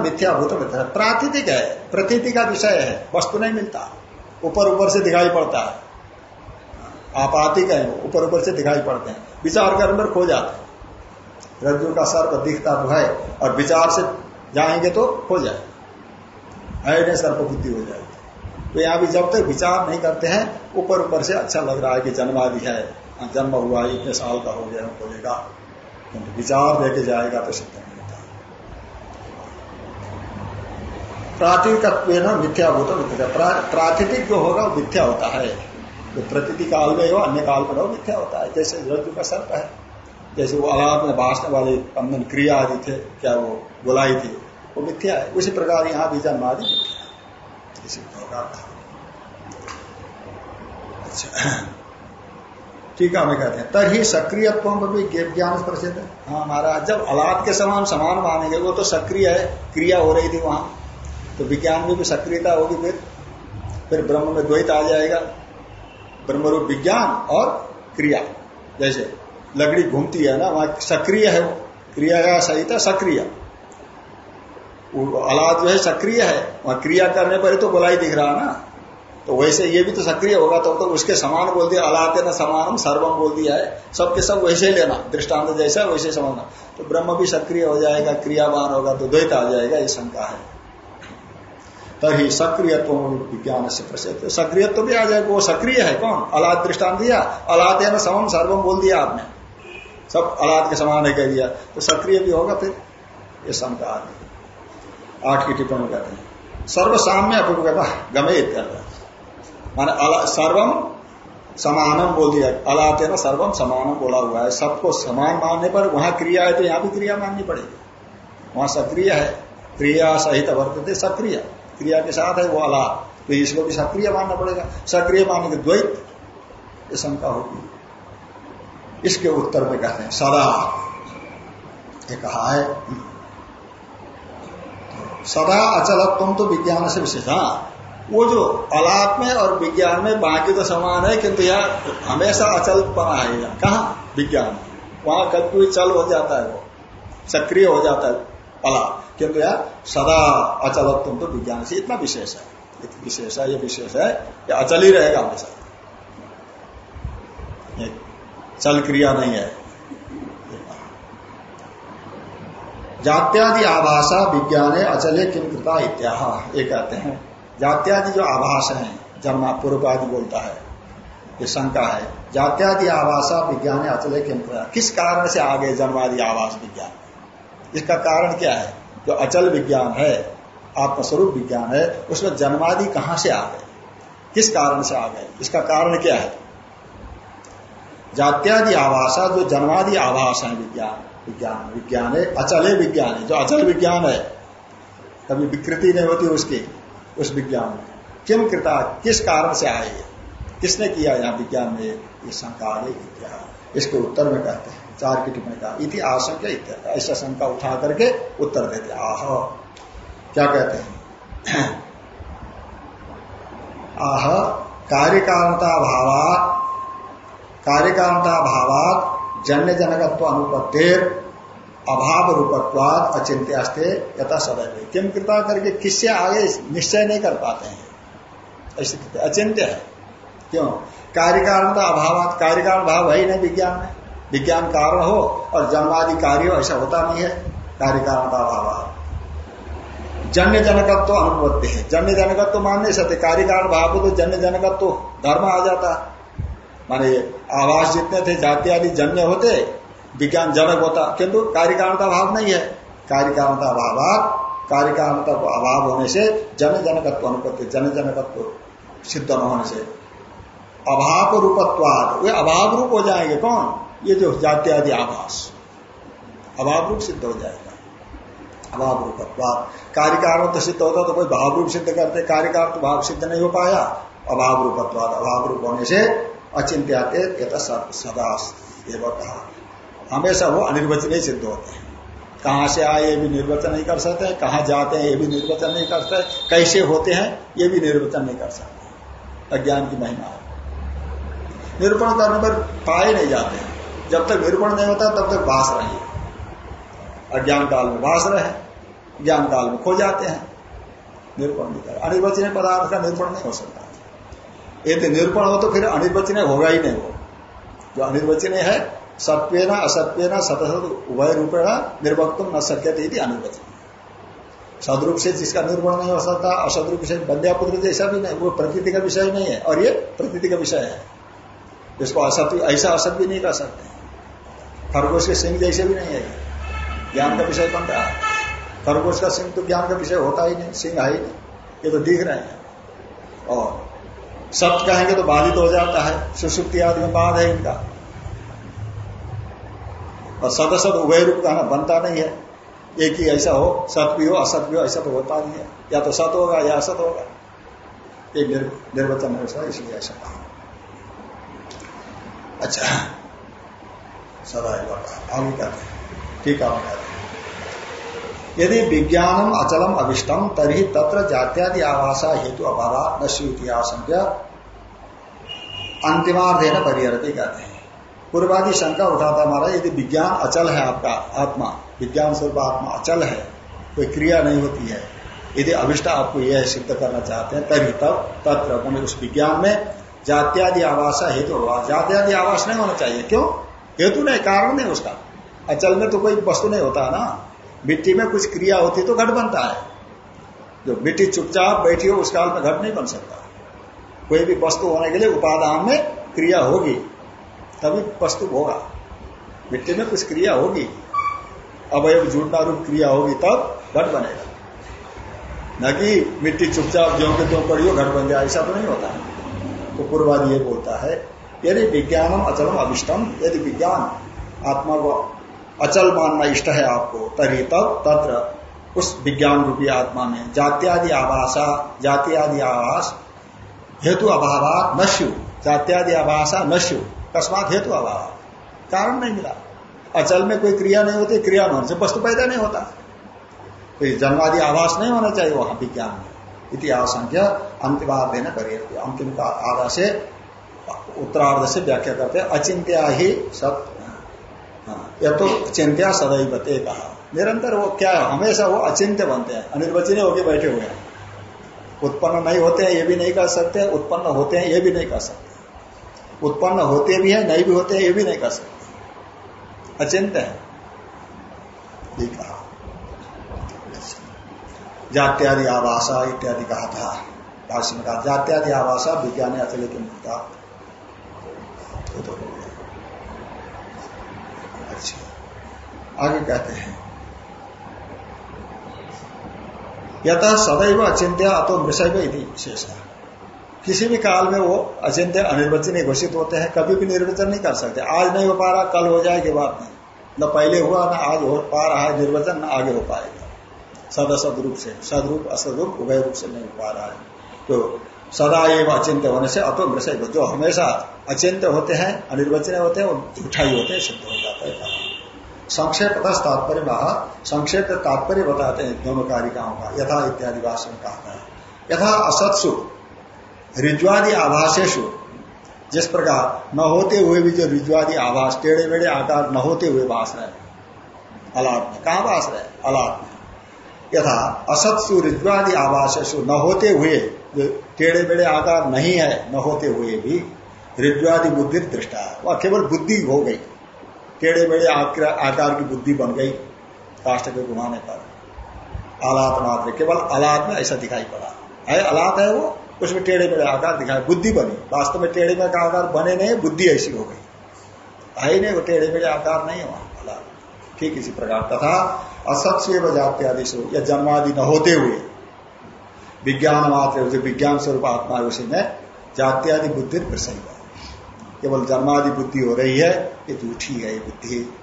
मिथ्याभूत मिथ्या। प्रातिथिक है प्रतीति का विषय है वस्तु नहीं मिलता। ऊपर ऊपर से दिखाई पड़ता है। आपातिक है ऊपर ऊपर से दिखाई पड़ते हैं। विचार करने पर खो जाते हैं। रज्जु का सर्प दिखता तो है और विचार से जाएँगे तो खो जाए। है नहीं सर्प बुद्धि हो जाएगी। तो यहाँ भी जब तक विचार नहीं करते हैं ऊपर ऊपर से अच्छा लग रहा है कि जन्मादि हाँ, जन्म हुआ इतने साल का हो गया बोलेगा किंतु विचार लेके जाएगा तो सिद्ध नहीं होता। प्रातिकत्व मिथ्याभूत मिथ्या। प्रातिथिक जो होगा वो मिथ्या होता है। तो प्रतीति काल में हो, अन्य काल में हो मिथ्या होता है। जैसे रज्जु का सर्प है, जैसे वो अलाप में भाषण वाले कंदन क्रिया आदि थे, क्या वो बुलाई थी, वो मिथ्या है। उसी प्रकार यहाँ भी जन्म आदि मिथ्या इसी प्रकार। अच्छा। है हमें कहते हैं। तभी सक्रियत्व में भी ज्ञान प्रसिद्ध है हाँ महाराज, जब अलाद के समान समान मानेंगे, वो तो सक्रिय है, क्रिया हो रही थी वहाँ। तो विज्ञान में भी सक्रियता होगी फिर। फिर ब्रह्म में द्वैत आ जाएगा। ब्रह्मरूप विज्ञान और क्रिया। जैसे लकड़ी घूमती है ना, वहाँ सक्रिय है वो। क्रिया का सहित है सक्रिय अलाद जो है सक्रिय है। वहाँ क्रिया करने पर ही तो गोलाई दिख रहा ना। तो वैसे ये भी तो सक्रिय होगा तब तो, तो उसके समान बोल दिया अलाते न समानम सर्वम बोल दिया है। सबके सब वैसे ही लेना दृष्टांत जैसा वैसे समझना तो ब्रह्म भी सक्रिय हो जाएगा क्रियावान होगा तो द्वैत आ जाएगा ये शंका है। तभी सक्रियत्व विज्ञान से प्रसिद्ध। सक्रियत्व भी आ जाएगा वो सक्रिय है कौन? अलाद दृष्टांत दिया अलाते है ना समम सर्वम बोल दिया आपने। सब अलाद के समान है कह दिया। तो सक्रिय भी होगा फिर ये शंका आठ की टिप्पणी कहते हैं सर्व साम्य गमे माने सर्वम समानम बोल दिया। अलाते ना सर्वम समानम बोला हुआ है। सबको समान मानने पर वहाँ क्रिया है तो यहाँ भी क्रिया माननी पड़ेगी। वहाँ सक्रिय है। क्रिया सहित वर्तते सक्रिय। क्रिया के साथ है वो अला। तो इसको भी सक्रिय मानना पड़ेगा। सक्रिय मानने के द्वैत ये शंका होगी। इसके उत्तर में कहते हैं, सदा। ये कहा है। सदा अचलत्व तो विज्ञान से विशेष। वो जो अलाप में और विज्ञान में बाकी तो समान है, किंतु यहाँ हमेशा अचल बना है यहाँ। कहा? विज्ञान। वहाँ कभी चल हो जाता है वो। सक्रिय हो जाता है अलाप। किंतु यार सदा अचलत्व तो विज्ञान से इतना विशेष है। विशेष है, ये विशेष है, ये अचल ही रहेगा हमेशा। चल क्रिया नहीं है। जात्यादि आभाषा विज्ञान अचले किम कृता इत्याह, ये कहते हैं। जात्यादि जो आभाष है जन्मा पूर्व आदि बोलता है, ये शंका है, जात्यादि आवासा विज्ञान अचल किम किस कारण से आ गए जन्मादि आवास विज्ञान? इसका कारण क्या है? जो अचल विज्ञान है, आत्मस्वरूप विज्ञान है, उसमें जन्मादि कहाँ से आ गए? किस कारण से आ गए? इसका कारण क्या है? जात्यादि आभाषा जो जन्मादि आवास है विज्ञान विज्ञान विज्ञान है, अचल विज्ञान है, जो अचल विज्ञान है, कभी विकृति नहीं होती उसकी। उस विज्ञान में। किम कृता, किस कारण से आए किसने किया यहाँ विज्ञान में ये? शंका इसके उत्तर में कहते हैं। चार की टिप्पणी का इति आशंका ऐसा शंका उठा करके उत्तर देते आह। क्या कहते हैं? आह, कार्यकारणता भावात कार्यकारणता भावात, जन्य जनकत्व अनुपत्तिर अभाव रूपत्वाद अचिंत्यास्ते यथा सदैव। किम कृपा करके किससे आगे निश्चय नहीं कर पाते हैं? ऐसी अचिंत्य है। क्यों? कार्य कारणता अभाव कार्य कारण भाव है ही नहीं विज्ञान में। विज्ञान कारण हो और जन्मादि कार्य ऐसा होता नहीं है। कार्य कारणता अभाव जन्य जनकत्व अनुपत्ति है। जन्य जनकत्व मान नहीं सकते कार्य कारण भाव तो जन्य जनकत्व धर्म आ जाता। माने आवास जितने थे, जाति आदि जन्य होते विज्ञान जनक होता, किंतु कार्य कारणता भाव नहीं है। कार्य अभाव कार्य अभाव होने से जन जनकत्व अनुपत्ति जन जनकत्व सिद्ध न होने से। अभाव रूपत्वाद, वे अभाव रूप हो जाएँगे कौन? ये जो जाति आदि आभास। अभाव रूप सिद्ध हो जाएगा। अभाव रूपत्वाद। कार्य कारण तो सिद्ध होता तो कोई भाव रूप सिद्ध करते कार्य कारण तो भाव सिद्ध नहीं हो पाया। अभाव रूपत्वाद, अभाव रूप होने से अचिंत्याते सदा एवं कहा हमेशा वो अनिर्वचनीय सिद्ध होते हैं। कहाँ से आए ये भी निर्वचन नहीं कर सकते, कहाँ जाते हैं ये भी निर्वचन नहीं कर सकते, कैसे होते हैं ये भी निर्वचन नहीं कर सकते। अज्ञान की महिमा है। निरूपण करने पर पाए नहीं जाते जब तक निरूपण नहीं होता, तब तक भाष रहे अज्ञान काल में भाष रहे ज्ञान काल में खो जाते हैं। निरूपण नहीं कर। अनिर्वचनीय पदार्थ का निरूपण नहीं हो सकता। यदि निरूपण हो तो फिर अनिर्वचनीय होगा ही नहीं वो। जो अनिर्वचनीय है सत्वेना असत्वेना सतसत उभय रूपेण निर्वक्तुम न सक्य थी अनिर्वचन सदरूप से जिसका निर्माण नहीं हो सकता, असदरूप से बंध्यापुत्र जैसा भी नहीं, वो प्रकृति का विषय नहीं है, और ये प्रकृति का विषय है। जिसको असत्य ऐसा असत भी नहीं कर सकते। खरगोश के सिंह जैसे भी नहीं है। ज्ञान का विषय बन रहा है। खरगोश का सिंह तो ज्ञान का विषय होता ही नहीं, सिंह है ही नहीं। ये तो दिख रहे हैं। और सत्य कहेंगे तो बाधित हो जाता है। सुसुप्ति आदि में बाध है इनका। और सदसद उभय रूप कहना बनता नहीं है। एक ही ऐसा हो, सत भी हो, असत भी हो, ऐसा तो होता नहीं है। या तो सत होगा या असत होगा। एक निर्वचन है इसलिए ऐसा कहा। अच्छा सदा आगे कहते ठीक है यदि विज्ञानम अचलम अभिष्टम तरी तत्र जात्यादि आवासा हेतु अभाव न स्वीतिहास अंतिमार्धे न परिहरती कहते हैं। पूर्वादि शंका उठाता हमारा यदि विज्ञान अचल है आपका, आत्मा, विज्ञान स्वरूप आत्मा अचल है, कोई क्रिया नहीं होती है, यदि अभिष्ट आपको यह सिद्ध करना चाहते हैं, तभी तब तत्र उस विज्ञान में जात्यादि आवास हेतु होगा। जात्यादि आवास नहीं होना चाहिए। क्यों? हेतु नहीं, कारण नहीं उसका। अचल में तो कोई वस्तु नहीं होता ना। मिट्टी में कुछ क्रिया होती तो घट बनता है। जो मिट्टी चुपचाप बैठी हो, उस काल में घट नहीं बन सकता। कोई भी वस्तु होने के लिए उपादान में क्रिया होगी। तभी वस्तु होगा मिट्टी में कुछ क्रिया होगी, अवयव जुड़ना रूप क्रिया होगी, तब घट बनेगा। न कि मिट्टी चुपचाप जो के त्यों पड़ी हो घट बन जाए, ऐसा तो नहीं होता। तो पूर्वादि ये बोलता है, यदि विज्ञानम अचलम अभिष्टम, यदि विज्ञान आत्मा को अचल मानना इष्ट है आपको, तभी तब तत्र उस विज्ञान रूपी आत्मा में जात्यादि आवासा जात्यादि आवास हेतु अभाव नश्यु, जात्यादि आवासा नश्यु। अकस्मात हेतु अभाव। कारण नहीं मिला। अचल में कोई क्रिया नहीं होती क्रिया होने से वस्तु पैदा नहीं होता। कोई जन्मादि आवास नहीं होना चाहिए वहाँ विज्ञान में इतिहास संख्या अंतिमार्ध देना करिए अंतिम का आधा से उत्तरार्ध से व्याख्या करते अचिंत्या ही सत्य हाँ, यह तो चिंत्या सदैव बते कहा निरंतर वो क्या है? हमेशा वो अचिंत्य बनते हैं अनिर्वचनीय होके बैठे हुए हैं। उत्पन्न नहीं होते हैं ये भी नहीं कर सकते उत्पन्न होते हैं ये भी नहीं कर सकते। उत्पन्न होते भी है, नहीं भी होते हैं, ये भी नहीं कर सकते। अचिंत है। जात्यादि आवासा, इत्यादि कहा था। भाष्य में कहा, जात्यादि आवासा, विज्ञान अचल के मुक्ता। तो हो अच्छा। आगे कहते हैं। यथा सदैव अचिंत्य अतो विषय विशेष। किसी भी काल में वो अचिंत्य अनिर्वचनीय घोषित होते हैं, कभी भी निर्वचन नहीं कर सकते। आज नहीं हो पा रहा, कल हो जाएगी बात नहीं। न पहले हुआ, न आज हो पा रहा है निर्वचन, न आगे हो पाएगा। सद असद रूप से, सदरूप, असदरूप, उभय रूप से नहीं हो पा रहा है। तो सदा एवं अचिंत्य होने से अतो विषय जो हमेशा अचिंत्य होते हैं, अनिर्वचनीय होते हैं, वो झूठा ही होते हैं, सिद्ध हो जाता है। संक्षेप तात्पर्य महा संक्षेप तात्पर्य बताते हैं दोनों कारिकाओं का, यथा इत्यादि भाषण कहा है। यथा असत्सु रिज्वादी आभासेशु जिस प्रकार न होते हुए भी जो रिज्वादी आभास, टेढ़े मेढ़े आकार न होते हुए भाष रहे अलाप में कहा भाष रहे? अलाप में यथा असत्सु रिज्वादी आभासेशु न होते हुए, जो टेढ़े मेढ़े आकार नहीं है, न होते हुए भी रिज्वादी बुद्धि दृष्टा। है वह केवल बुद्धि हो गई। टेढ़े मेढ़े आकार की बुद्धि बन गई काष्ट के घुमाने पर। आलात मात्र, केवल अलात में ऐसा दिखाई पड़ा। है अलात है वो? उसमें टेढ़े मेढ़े आकार दिखाई बुद्धि बनी। वास्तव में टेढ़े मेढ़े आकार बने नहीं, बुद्धि ऐसी हो गई। है नहीं, वो टेढ़े मेढ़े आकार नहीं है वहाँ अलात ठीक इसी प्रकार। तथा असत्य जात्यादि या जन्मादि न होते हुए। विज्ञान मात्र जो विज्ञान स्वरूप आत्मा है, उसी में जात्यादि बुद्धि प्रसन्न केवल जन्मादि बुद्धि हो रही है, ये झूठी है, ये बुद्धि।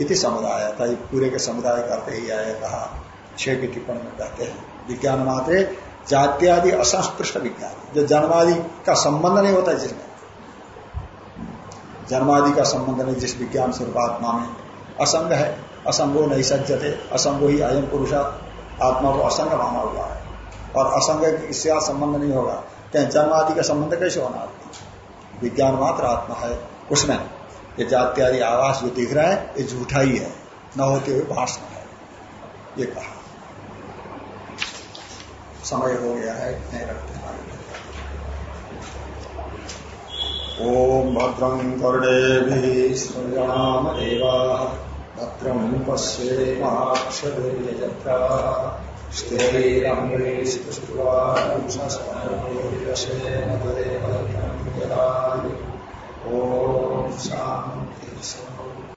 इति समुदाय पूरे के समुदाय करते ही आया कहा छह की टिप्पणी में कहते हैं। विज्ञान मात्र जात्यादि असंस्पृष्ट विज्ञान। जो जन्मादि का संबंध नहीं होता जिसमें। जन्मादि का संबंध नहीं जिस विज्ञान स्वरूप आत्मा में। असंग है, असंगो नहीं सज्जते, असंगो ही अयम पुरुष, आत्मा को असंग माना हुआ है। और असंग इससे संबंध नहीं होगा। क्या जन्मादि का संबंध कैसे होना विज्ञान मात्र आत्मा है, उसमें। ये जात्यादि आवास जो दिख रहा है, ये झूठा ही है। न होते हुए भाषण है। ये कहा। समय हो गया है, नहीं रखते ओम भद्रं कर्णे श्रृणाम देवा भद्रम पश्येमाक्षरा स्थिरंगेशुष्टुवा ॐ शान्ति।